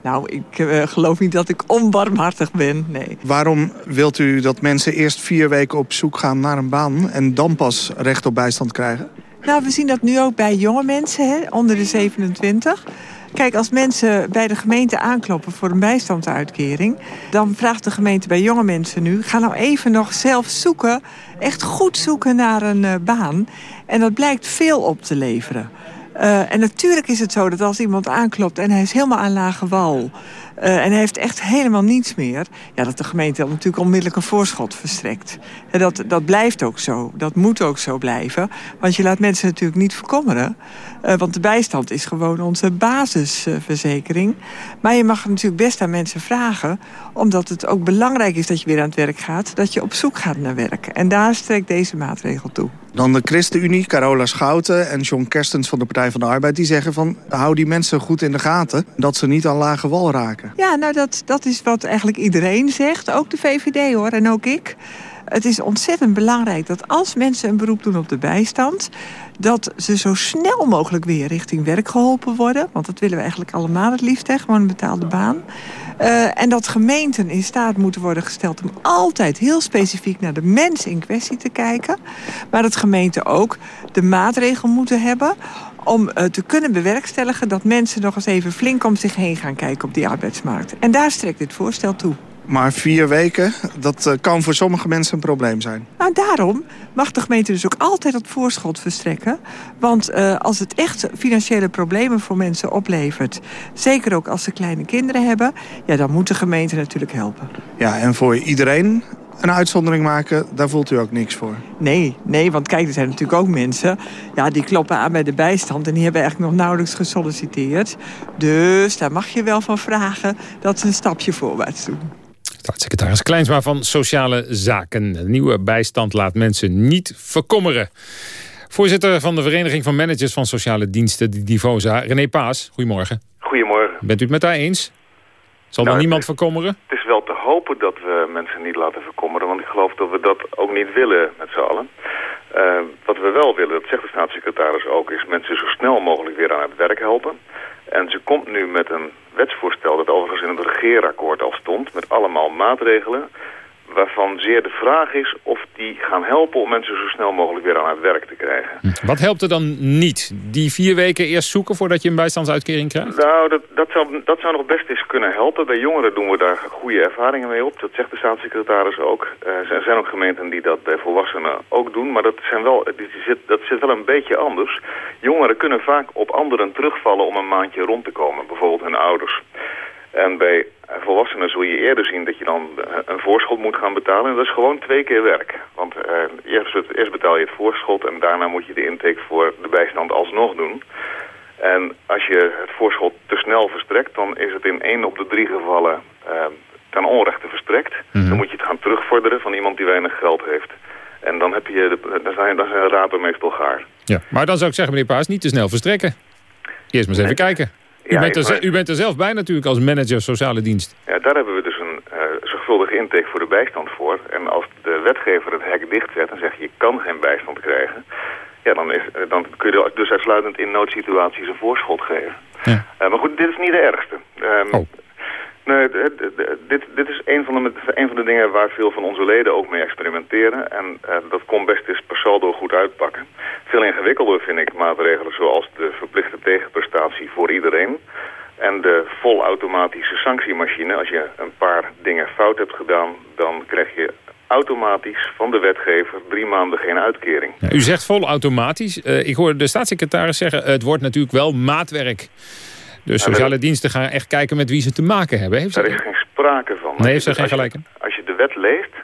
Nou, ik uh, geloof niet dat ik onbarmhartig ben, nee. Waarom wilt u dat mensen eerst vier weken op zoek gaan naar een baan... en dan pas recht op bijstand krijgen? Nou, we zien dat nu ook bij jonge mensen, hè, onder de 27. Kijk, als mensen bij de gemeente aankloppen voor een bijstandsuitkering... dan vraagt de gemeente bij jonge mensen nu... ga nou even nog zelf zoeken, echt goed zoeken naar een uh, baan. En dat blijkt veel op te leveren. Uh, en natuurlijk is het zo dat als iemand aanklopt en hij is helemaal aan lage wal... Uh, en hij heeft echt helemaal niets meer... Ja, dat de gemeente dan natuurlijk onmiddellijk een voorschot verstrekt. En dat, dat blijft ook zo. Dat moet ook zo blijven. Want je laat mensen natuurlijk niet verkommeren. Uh, want de bijstand is gewoon onze basisverzekering. maar je mag natuurlijk best aan mensen vragen... omdat het ook belangrijk is dat je weer aan het werk gaat... dat je op zoek gaat naar werk. En daar strekt deze maatregel toe. Dan de ChristenUnie, Carola Schouten en John Kerstens van de Partij van de Arbeid... die zeggen van hou die mensen goed in de gaten... dat ze niet aan lage wal raken. Ja, nou dat, dat is wat eigenlijk iedereen zegt. Ook de VVD hoor, en ook ik. Het is ontzettend belangrijk dat als mensen een beroep doen op de bijstand... dat ze zo snel mogelijk weer richting werk geholpen worden. Want dat willen we eigenlijk allemaal het liefst, hè? gewoon een betaalde baan. Uh, en dat gemeenten in staat moeten worden gesteld om altijd heel specifiek naar de mens in kwestie te kijken. Maar dat gemeenten ook de maatregel moeten hebben om uh, te kunnen bewerkstelligen dat mensen nog eens even flink om zich heen gaan kijken op die arbeidsmarkt. En daar strekt dit voorstel toe. Maar vier weken, dat uh, kan voor sommige mensen een probleem zijn. Nou, daarom mag de gemeente dus ook altijd dat voorschot verstrekken. Want uh, als het echt financiële problemen voor mensen oplevert... zeker ook als ze kleine kinderen hebben... ja, dan moet de gemeente natuurlijk helpen. Ja, en voor iedereen een uitzondering maken, daar voelt u ook niks voor? Nee, nee, want kijk, er zijn natuurlijk ook mensen... Ja, die kloppen aan bij de bijstand en die hebben eigenlijk nog nauwelijks gesolliciteerd. Dus daar mag je wel van vragen dat ze een stapje voorwaarts doen. Staatssecretaris Kleinsma van Sociale Zaken. De nieuwe bijstand laat mensen niet verkommeren. Voorzitter van de Vereniging van Managers van Sociale Diensten, Divosa, René Paas. Goedemorgen. Goedemorgen. Bent u het met haar eens? Zal nou, er niemand verkommeren? Het is wel te hopen dat we mensen niet laten verkommeren, want ik geloof dat we dat ook niet willen met z'n allen. Uh, wat we wel willen, dat zegt de staatssecretaris ook, is mensen zo snel mogelijk weer aan het werk helpen. En ze komt nu met een wetsvoorstel dat overigens in het regeerakkoord al stond, met allemaal maatregelen waarvan zeer de vraag is of die gaan helpen om mensen zo snel mogelijk weer aan het werk te krijgen. Hm. Wat helpt er dan niet? Die vier weken eerst zoeken voordat je een bijstandsuitkering krijgt? Nou, dat, dat, zou, dat zou nog best eens kunnen helpen. Bij jongeren doen we daar goede ervaringen mee op. Dat zegt de staatssecretaris ook. Uh, er zijn ook gemeenten die dat bij volwassenen ook doen. Maar dat, zijn wel, zit, dat zit wel een beetje anders. Jongeren kunnen vaak op anderen terugvallen om een maandje rond te komen. Bijvoorbeeld hun ouders. En bij volwassenen zul je eerder zien dat je dan eh, een voorschot moet gaan betalen. En dat is gewoon twee keer werk. Want uh, eerst, eerst, betaal je het voorschot en daarna moet je de intake voor de bijstand alsnog doen. En als je het voorschot te snel verstrekt, dan is het in één op de drie gevallen uh, ten onrechte verstrekt. Mhm. Dan moet je het gaan terugvorderen van iemand die weinig geld heeft. En dan, heb je de, dan, zijn, dan zijn rapen meestal gaar. Ja, maar dan zou ik zeggen, meneer Paas, niet te snel verstrekken. Eerst maar eens even kijken. U, bent er, u, bent er, zelf bij natuurlijk als manager sociale dienst. Ja, daar hebben we dus een uh, zorgvuldige intake voor de bijstand voor. En als de wetgever het hek dichtzet en zegt je kan geen bijstand krijgen... Ja, dan, is, eh, dan kun je dus uitsluitend in noodsituaties een voorschot geven. Ja. Uh, maar goed, dit is niet de ergste. Um, oh. Nee, dit, dit is een van, de, van de dingen waar veel van onze leden ook mee experimenteren. En uh, dat kon best eens per saldo goed uitpakken. Veel ingewikkelder vind ik maatregelen zoals de verplichte tegenprestatie voor iedereen. En de volautomatische sanctiemachine. Als je een paar dingen fout hebt gedaan, dan krijg je automatisch van de wetgever drie maanden geen uitkering. U zegt volautomatisch. Uh, ik hoor de staatssecretaris zeggen, het wordt natuurlijk wel maatwerk. De sociale diensten gaan echt kijken met wie ze te maken hebben. Heeft Daar is geen sprake van. Nee, heeft ze geen gelijk Als je de wet leest,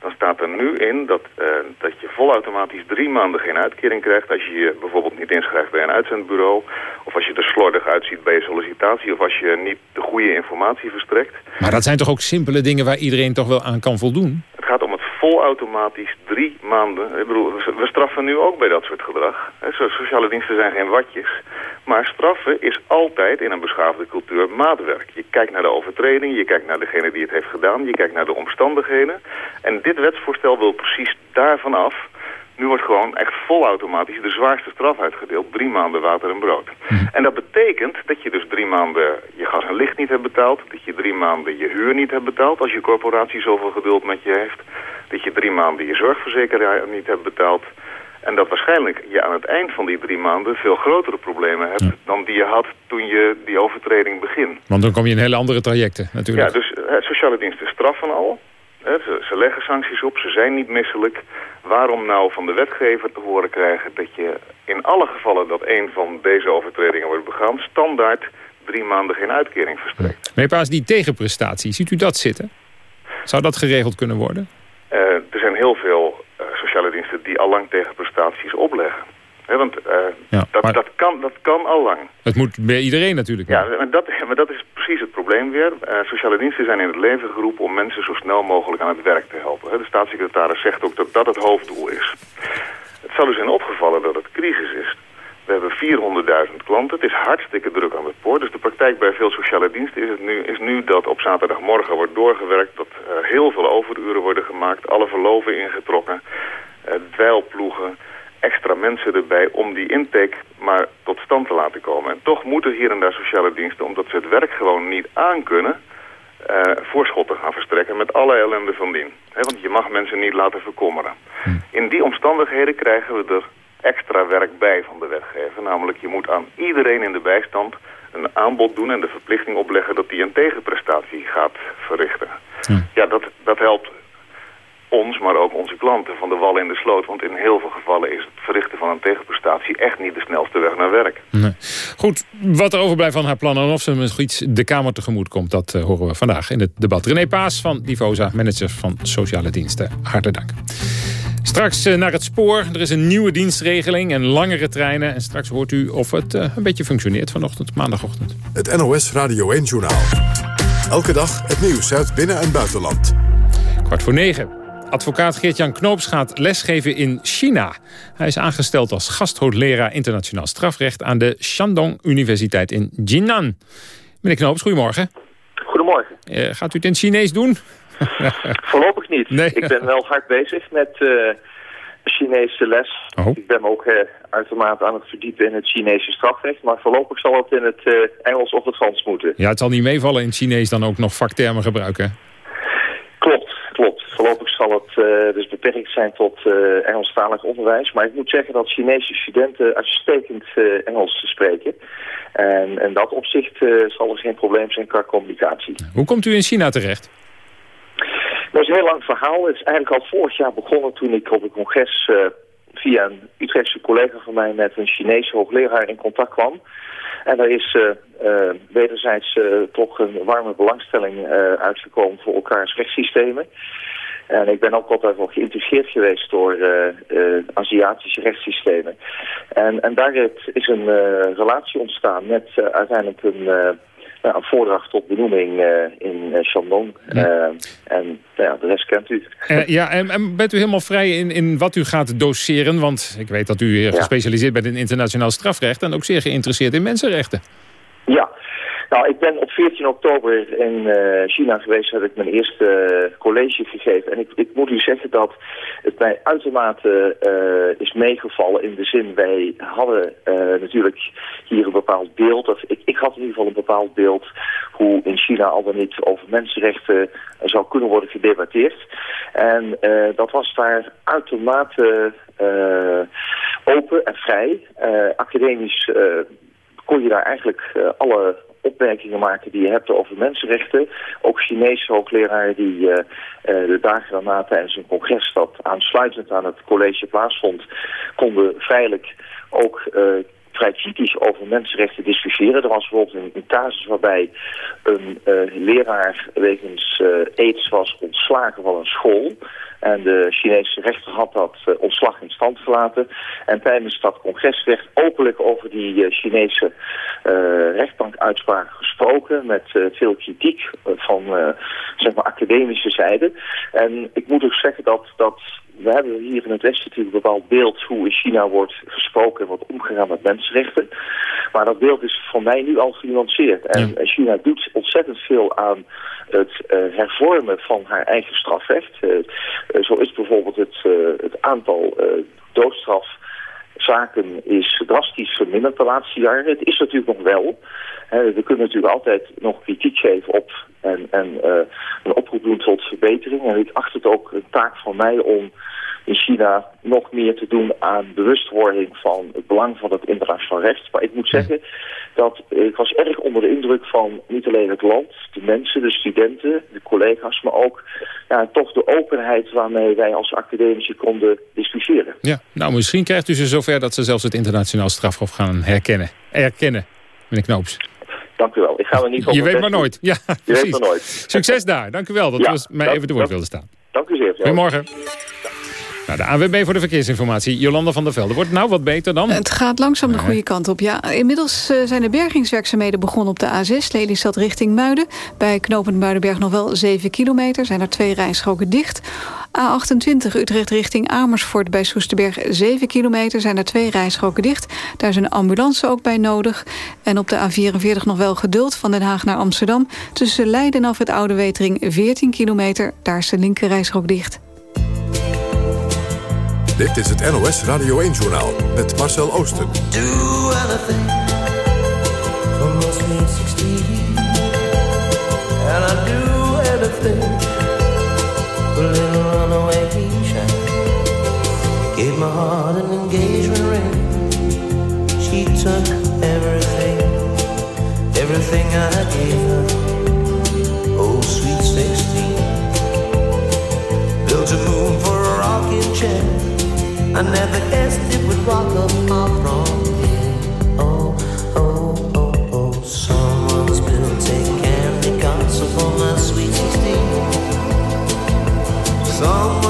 dan staat er nu in dat, uh, dat je volautomatisch drie maanden geen uitkering krijgt... als je je bijvoorbeeld niet inschrijft bij een uitzendbureau... of als je er slordig uitziet bij je sollicitatie... of als je niet de goede informatie verstrekt. Maar dat zijn toch ook simpele dingen waar iedereen toch wel aan kan voldoen? Het gaat om het volautomatisch drie maanden. Ik bedoel, we straffen nu ook bij dat soort gedrag. Sociale diensten zijn geen watjes. Maar straffen is altijd in een beschaafde cultuur maatwerk. Je kijkt naar de overtreding, je kijkt naar degene die het heeft gedaan, je kijkt naar de omstandigheden. En dit wetsvoorstel wil precies daarvan af. Nu wordt gewoon echt volautomatisch de zwaarste straf uitgedeeld. Drie maanden water en brood. Hm. En dat betekent dat je dus drie maanden je gas en licht niet hebt betaald. Dat je drie maanden je huur niet hebt betaald als je corporatie zoveel geduld met je heeft. Dat je drie maanden je zorgverzekeraar niet hebt betaald. En dat waarschijnlijk je aan het eind van die drie maanden veel grotere problemen hebt dan die je had toen je die overtreding begint. Want dan kom je in hele andere trajecten natuurlijk. Ja, dus sociale diensten straffen al. Ze, ze, leggen sancties op, ze zijn niet misselijk. Waarom nou van de wetgever te horen krijgen dat je in alle gevallen dat een van deze overtredingen wordt begaan, standaard drie maanden geen uitkering verstrekt. Meneer Paas, die tegenprestatie, ziet u dat zitten? Zou dat geregeld kunnen worden? Uh, er zijn heel veel uh, sociale diensten die al lang tegenprestaties opleggen. He, want uh, ja, dat, dat, kan, dat kan al lang. Het moet bij iedereen natuurlijk. Ja, maar dat, maar dat is precies het probleem weer. sociale diensten zijn in het leven geroepen om mensen zo snel mogelijk aan het werk te helpen. He, de staatssecretaris zegt ook dat dat het hoofddoel is. Het zal u zijn opgevallen dat het crisis is. We hebben 400.000 klanten. Het is hartstikke druk aan de poort. Dus de praktijk bij veel sociale diensten is, het nu, is nu dat op zaterdagmorgen wordt doorgewerkt. Dat er heel veel overuren worden gemaakt. Alle verloven ingetrokken. Dweilploegen. Extra mensen erbij om die intake maar tot stand te laten komen. En toch moeten hier en daar sociale diensten, omdat ze het werk gewoon niet aankunnen... Uh, voorschotten gaan verstrekken met alle ellende van dien. want je mag mensen niet laten verkommeren. Hm. In die omstandigheden krijgen we er extra werk bij van de wetgever. Namelijk je moet aan iedereen in de bijstand een aanbod doen en de verplichting opleggen dat hij een tegenprestatie gaat verrichten. Ja, ja dat, dat helpt ons, maar ook onze klanten van de wal in de sloot. Want in heel veel gevallen is het verrichten van een tegenprestatie echt niet de snelste weg naar werk. Nee. Goed, wat er overblijft van haar plannen en of ze met iets de Kamer tegemoet komt... dat uh, horen we vandaag in het debat. René Paas van Divosa, manager van Sociale Diensten. Hartelijk dank. Straks uh, naar het spoor. Er is een nieuwe dienstregeling en langere treinen. En straks hoort u of het uh, een beetje functioneert vanochtend, maandagochtend. Het NOS Radio 1-journaal. Elke dag het nieuws uit binnen- en buitenland. Kwart voor negen. Advocaat Geert-Jan Knoops gaat lesgeven in China. Hij is aangesteld als gasthoogleraar internationaal strafrecht... aan de Shandong Universiteit in Jinan. Meneer Knoops, goedemorgen. Goedemorgen. Uh, gaat u het in het Chinees doen? Voorlopig niet. Nee. Ik ben wel hard bezig met uh, Chinese les. Oh. Ik ben ook uh, uitermate aan het verdiepen in het Chinese strafrecht. Maar voorlopig zal het in het Engels of het Frans moeten. Ja, het zal niet meevallen in het Chinees dan ook nog vaktermen gebruiken. Klopt. Voorlopig zal het uh, dus beperkt zijn tot uh, Engelstalig onderwijs. Maar ik moet zeggen dat Chinese studenten uitstekend uh, Engels spreken. En in dat opzicht zal er geen probleem zijn qua communicatie. Hoe komt u in China terecht? Dat is een heel lang verhaal. Het is eigenlijk al vorig jaar begonnen toen ik op een congres via een Utrechtse collega van mij met een Chinese hoogleraar in contact kwam. En daar is uh, uh, wederzijds uh, toch een warme belangstelling uitgekomen voor elkaars rechtssystemen. En ik ben ook altijd wel geïnteresseerd geweest door Aziatische rechtssystemen. En, en daar is een relatie ontstaan met uiteindelijk een, nou, een voordracht tot benoeming in Shandong. Ja. en ja, de rest kent u. ja, en, en, bent u helemaal vrij in, in wat u gaat doseren? Want ik weet dat u ja. gespecialiseerd bent in internationaal strafrecht... en ook zeer geïnteresseerd in mensenrechten. Ja, nou, ik ben op 14 oktober in uh, China geweest, heb ik mijn eerste uh, college gegeven. En ik, ik, moet u zeggen dat het mij uitermate uh, is meegevallen in de zin, wij hadden natuurlijk hier een bepaald beeld, of ik, ik had in ieder geval een bepaald beeld hoe in China al dan niet over mensenrechten zou kunnen worden gedebatteerd. En dat was daar uitermate open en vrij. academisch kon je daar eigenlijk alle opmerkingen maken die je hebt over mensenrechten. Ook Chinese hoogleraren die uh, de dagen daarna tijdens een congres dat aansluitend aan het college plaatsvond, konden vrijelijk ook uh, vrij kritisch over mensenrechten discussiëren. Er was bijvoorbeeld een, casus waarbij een leraar wegens aids was ontslagen van een school. En de Chinese rechter had dat uh, ontslag in stand gelaten. En tijdens dat congres werd openlijk over die uh, Chinese uh, rechtbankuitspraak gesproken. Met veel kritiek van zeg maar academische zijde. En ik moet ook zeggen dat, dat we hebben hier in het Westen natuurlijk een bepaald beeld hoe in China wordt gesproken en wordt omgegaan met mensenrechten. Maar dat beeld is voor mij nu al genuanceerd. En ja. China doet ontzettend veel aan het uh, hervormen van haar eigen strafrecht. Uh, uh, zo is bijvoorbeeld het, het aantal doodstrafzaken is drastisch verminderd de laatste jaren. Het is natuurlijk nog wel. we kunnen natuurlijk altijd nog kritiek geven op en, en een oproep doen tot verbetering. En ik acht het ook een taak van mij om in China nog meer te doen aan bewustwording van het belang van het internationaal recht. Maar ik moet zeggen dat ik was erg onder de indruk van niet alleen het land, de mensen, de studenten, de collega's, maar ook ja, toch de openheid waarmee wij als academici konden discussiëren. Ja, nou misschien krijgt u ze zover dat ze zelfs het internationaal strafhof gaan herkennen. Erkennen, meneer Knoops. Dank u wel. Ik ga er niet van Je weet maar nooit. Ja, Je precies. weet maar nooit. Succes daar. Dank u wel dat Ja, u mij even te woord wilde staan. Dank u zeer. Goedemorgen. Nou, de ANWB voor de verkeersinformatie. Jolanda van der Velde. Wordt het nou wat beter dan? Het gaat langzaam de goede kant op. Ja, inmiddels eh, zijn de bergingswerkzaamheden begonnen op de A6 Lelystad richting Muiden. Bij knooppunt Muidenberg nog wel 7 kilometer. Zijn er twee rijstroken dicht. A28 Utrecht richting Amersfoort bij Soesterberg 7 kilometer. Zijn er twee rijstroken dicht. Daar is een ambulance ook bij nodig. En op de A44 nog wel geduld van Den Haag naar Amsterdam. Tussen Leiden en af het Oude Wetering 14 kilometer. Daar is de linker rijstrook dicht. Dit is het NOS Radio 1-journaal met Marcel Oosten. do anything. My sweet 16 and I do anything. For little runaway shine. Gave my heart an engagement ring. She took everything. Everything I gave her. Oh sweet 16 built a moon for a rocking chair. I never guessed it would rock up far from here. Oh, oh, oh, oh. Someone's a candy castle for my sweet 16. Someone's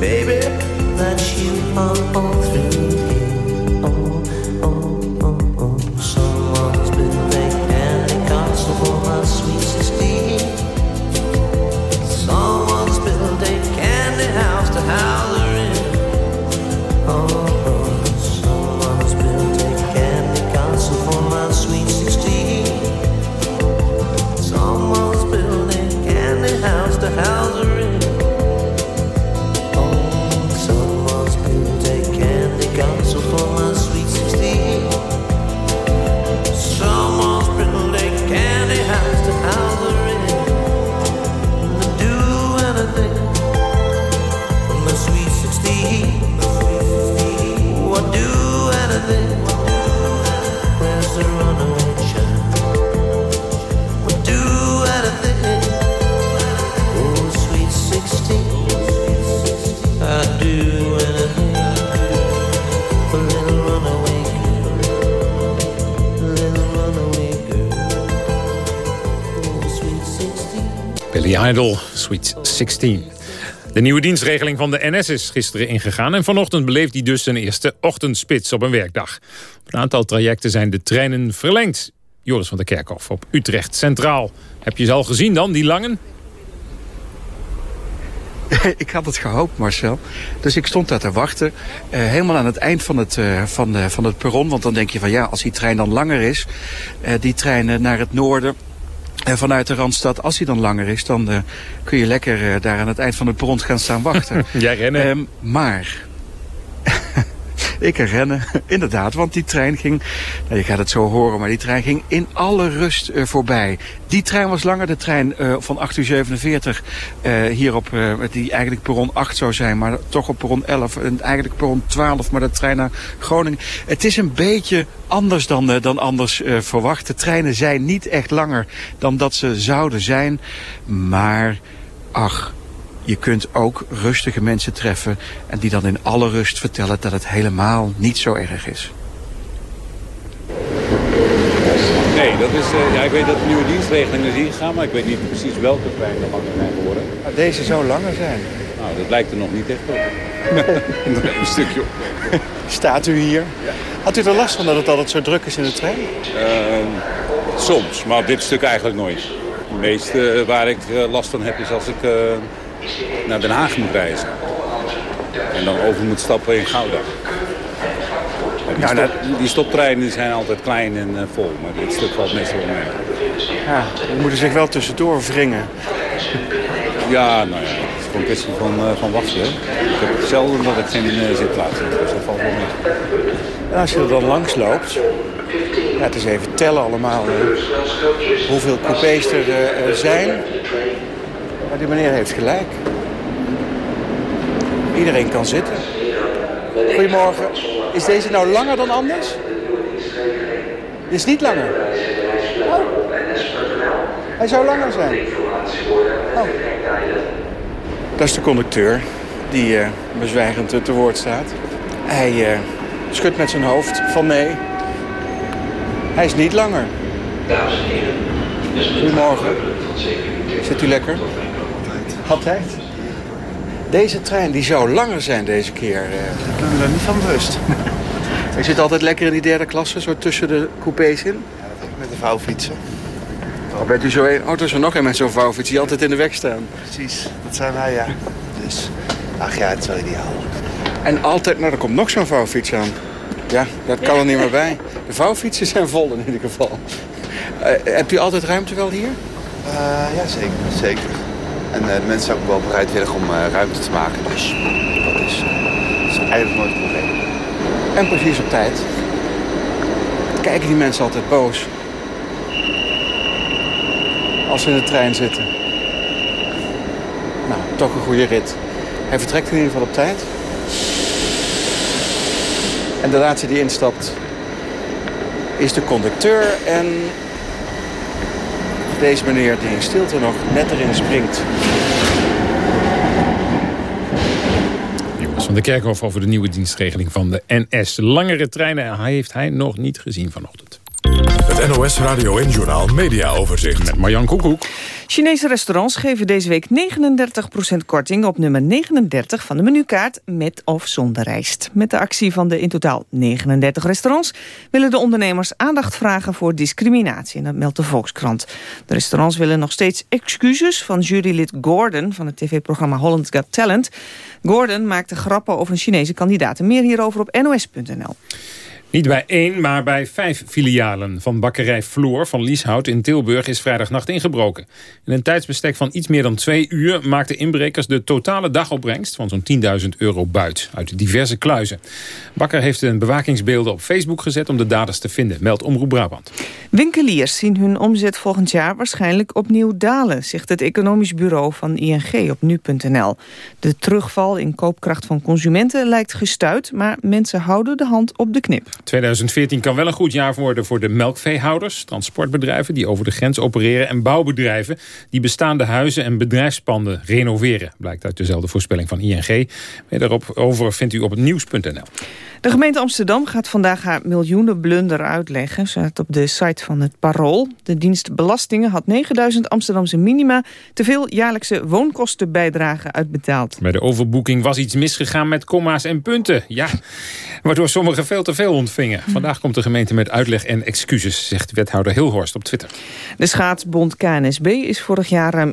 baby, Billy Idol, Sweet 16. De nieuwe dienstregeling van de NS is gisteren ingegaan... en vanochtend beleeft hij dus zijn eerste ochtendspits op een werkdag. Op een aantal trajecten zijn de treinen verlengd. Joris van der Kerkhof op Utrecht Centraal. Heb je ze al gezien dan, die langen? ik had het gehoopt, Marcel. Dus ik stond daar te wachten. eh, helemaal aan het eind van het, eh, van, eh, van het perron. Want dan denk je van ja, als die trein dan langer is. die trein eh, naar het noorden. En vanuit de Randstad, als hij dan langer is, dan eh, kun je lekker eh, daar aan het eind van het perron gaan staan wachten. Jij rennen. Ehm, maar ik rennen, inderdaad, want die trein ging, nou, je gaat het zo horen, maar die trein ging in alle rust eh, voorbij. Die trein was langer, de trein eh, van 8 uur 47, eh, hier op, die eigenlijk perron 8 zou zijn, maar toch op perron 11 en eigenlijk perron 12, maar de trein naar Groningen. Het is een beetje anders dan, dan anders verwacht. De treinen zijn niet echt langer dan dat ze zouden zijn, maar ach, je kunt ook rustige mensen treffen en die dan in alle rust vertellen dat het helemaal niet zo erg is. Nee, dat is, eh, ja, ik weet dat de nieuwe dienstregeling is ingegaan, maar ik weet niet precies welke treinen er langer zijn geworden. Deze zou langer zijn. Nou, dat lijkt er nog niet echt op. Een stukje op. Staat u hier? Had u er last van dat het altijd zo druk is in de trein? Ehm, soms, maar op dit stuk eigenlijk nooit. Het meeste eh, waar ik eh, last van heb is als ik eh, naar Den Haag moet reizen. En dan over moet stappen in Gouda. Die, stop, die stoptreinen zijn altijd klein en eh, vol, maar dit stuk valt meestal wel mee. Ja, we moeten zich wel tussendoor wringen. Ja, nou ja, het is gewoon een kwestie van, eh, van wachten. Ik heb zelden dat ik geen uh, zitplaats heb, dus dat valt wel mee. En als je er dan langs loopt, ja, het is even tellen allemaal hoeveel coupés er zijn. Maar die meneer heeft gelijk. Iedereen kan zitten. Goedemorgen. Is deze nou langer dan anders? Dit is niet langer. Oh. Hij zou langer zijn. Oh. Dat is de conducteur die eh, bezwijgend te woord staat. Hij eh, schudt met zijn hoofd van nee. Hij is niet langer. Goedemorgen. Zit u lekker? Altijd. Deze trein die zou langer zijn deze keer. Ik ben me daar niet van bewust. Ik zit altijd lekker in die derde klasse, zo tussen de coupés in. Met de vouwfietsen. Bent u zo een? Oh, er is er nog een met zo'n vouwfiets die altijd in de weg staan. Precies, dat zijn wij, ja. Dus, ach ja, het is wel ideaal. En altijd, nou, er komt nog zo'n vouwfiets aan. Ja, dat kan er niet meer bij. De vouwfietsen zijn vol in ieder geval. Eh, hebt u altijd ruimte wel hier? Eh, ja, zeker, zeker. En de mensen zijn ook wel bereidwillig om ruimte te maken. Dus dat is, dat is eigenlijk nooit een probleem. En precies op tijd. Kijken die mensen altijd boos. Als ze in de trein zitten. Nou, toch een goede rit. Hij vertrekt in ieder geval op tijd. En de laatste die instapt is de conducteur. En deze meneer die in stilte nog net erin springt. Joris van de Kerkhof over de nieuwe dienstregeling van de NS. Langere treinen heeft hij nog niet gezien vanochtend. Het NOS Radio en Journal Media Overzicht. Met Marjan Koekoek. Chinese restaurants geven deze week 39% korting op nummer 39 van de menukaart met of zonder rijst. Met de actie van de in totaal 39 restaurants willen de ondernemers aandacht vragen voor discriminatie. En dat meldt de Volkskrant. De restaurants willen nog steeds excuses van jurylid Gordon van het tv-programma Holland Got Talent. Gordon maakte grappen over een Chinese kandidaat. Meer hierover op nos.nl. Niet bij één, maar bij vijf filialen van bakkerij Floor van Lieshout in Tilburg is vrijdagnacht ingebroken. In een tijdsbestek van iets meer dan twee uur maakten inbrekers de totale dagopbrengst van zo'n 10.000 euro buit uit diverse kluizen. Bakker heeft een bewakingsbeelden op Facebook gezet om de daders te vinden, meldt Omroep Brabant. Winkeliers zien hun omzet volgend jaar waarschijnlijk opnieuw dalen, zegt het economisch bureau van ING op nu.nl. De terugval in koopkracht van consumenten lijkt gestuit, maar mensen houden de hand op de knip. 2014 kan wel een goed jaar worden voor de melkveehouders, transportbedrijven die over de grens opereren en bouwbedrijven die bestaande huizen en bedrijfspanden renoveren. Blijkt uit dezelfde voorspelling van ING. Meer daarop over vindt u op het nieuws.nl. De gemeente Amsterdam gaat vandaag haar miljoenen blunder uitleggen. Staat op de site van het Parool. De dienst Belastingen had 9000 Amsterdamse minima... te veel jaarlijkse woonkostenbijdragen uitbetaald. Bij de overboeking was iets misgegaan met komma's en punten. Ja, waardoor sommigen veel te veel Vandaag komt de gemeente met uitleg en excuses... zegt wethouder Hilhorst op Twitter. De schaatsbond KNSB is vorig jaar ruim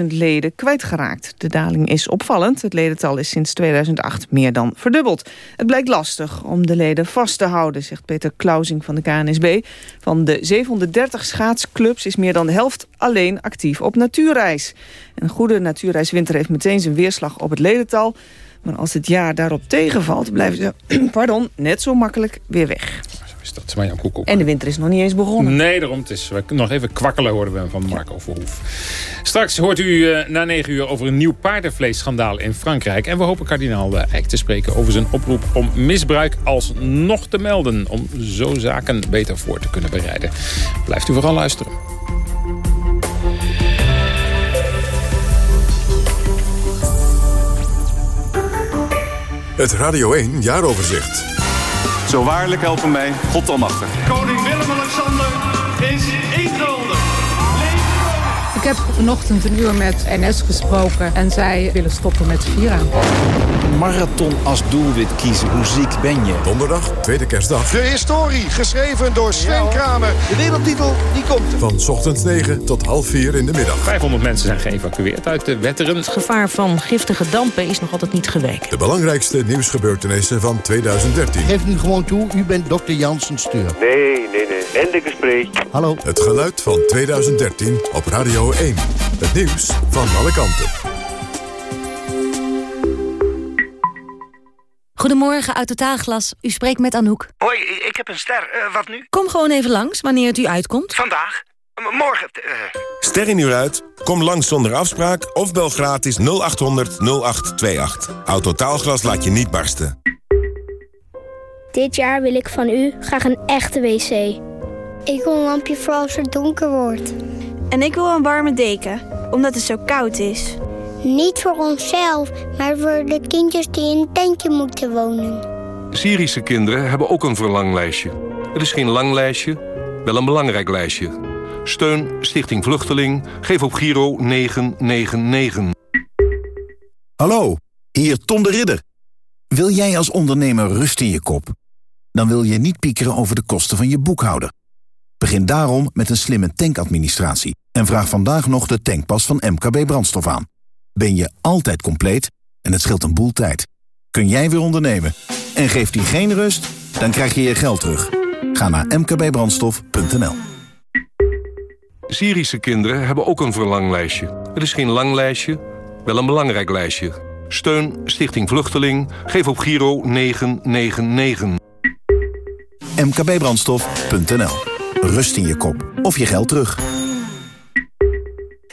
27.000 leden kwijtgeraakt. De daling is opvallend. Het ledental is sinds 2008 meer dan verdubbeld. Het blijkt lastig om de leden vast te houden, zegt Peter Klausing van de KNSB. Van de 730 schaatsclubs is meer dan de helft alleen actief op natuurreis. Een goede natuurreiswinter heeft meteen zijn weerslag op het ledental. Maar als het jaar daarop tegenvalt, blijven ze pardon, net zo makkelijk weer weg. Is dat maar Koekoek. En de winter is nog niet eens begonnen. Nee, daarom. Het is nog even kwakkelen hoorden we van Marco Verhoef. Straks hoort u uh, na negen uur over een nieuw paardenvleesschandaal in Frankrijk. En we hopen kardinaal Eijk te spreken over zijn oproep om misbruik alsnog te melden. Om zo zaken beter voor te kunnen bereiden. Blijft u vooral luisteren. Het Radio 1 jaaroverzicht. Zo waarlijk helpen mij, God almachtig. Koning Willem-Alexander is ingehouden. Ik heb vanochtend een uur met NS gesproken en zij willen stoppen met vieren. Marathon als doelwit kiezen, hoe ziek ben je? Donderdag, tweede kerstdag. De historie, geschreven door Sven Kramer. De wereldtitel, die komt. Van ochtends 9 tot half 4 in de middag. 500 mensen zijn geëvacueerd uit de Wetteren. Het gevaar van giftige dampen is nog altijd niet geweken. De belangrijkste nieuwsgebeurtenissen van 2013. Geef nu gewoon toe, u bent dokter Jansen Steur. Nee, nee, nee. En de gesprek. Hallo. Het geluid van 2013 op Radio 1. Het nieuws van alle kanten. Goedemorgen, uit Totaalglas. U spreekt met Anouk. Hoi, ik heb een ster. Uh, wat nu? Kom gewoon even langs, wanneer het u uitkomt. Vandaag? M morgen? Uh... Ster in uur uit? Kom langs zonder afspraak of bel gratis 0800 0828. Autotaalglas laat je niet barsten. Dit jaar wil ik van u graag een echte wc. Ik wil een lampje voor als het donker wordt. En ik wil een warme deken, omdat het zo koud is. Niet voor onszelf, maar voor de kindjes die in een tentje moeten wonen. Syrische kinderen hebben ook een verlanglijstje. Het is geen lang lijstje, wel een belangrijk lijstje. Steun Stichting Vluchteling. Geef op Giro 999. Hallo, hier Tom de Ridder. Wil jij als ondernemer rust in je kop? Dan wil je niet piekeren over de kosten van je boekhouder. Begin daarom met een slimme tankadministratie en vraag vandaag nog de tankpas van MKB Brandstof aan. Ben je altijd compleet en het scheelt een boel tijd. Kun jij weer ondernemen en geeft die geen rust? Dan krijg je je geld terug. Ga naar mkbbrandstof.nl Syrische kinderen hebben ook een verlanglijstje. Het is geen lang lijstje, wel een belangrijk lijstje. Steun Stichting Vluchteling. Geef op Giro 999. mkbbrandstof.nl. Rust in je kop of je geld terug.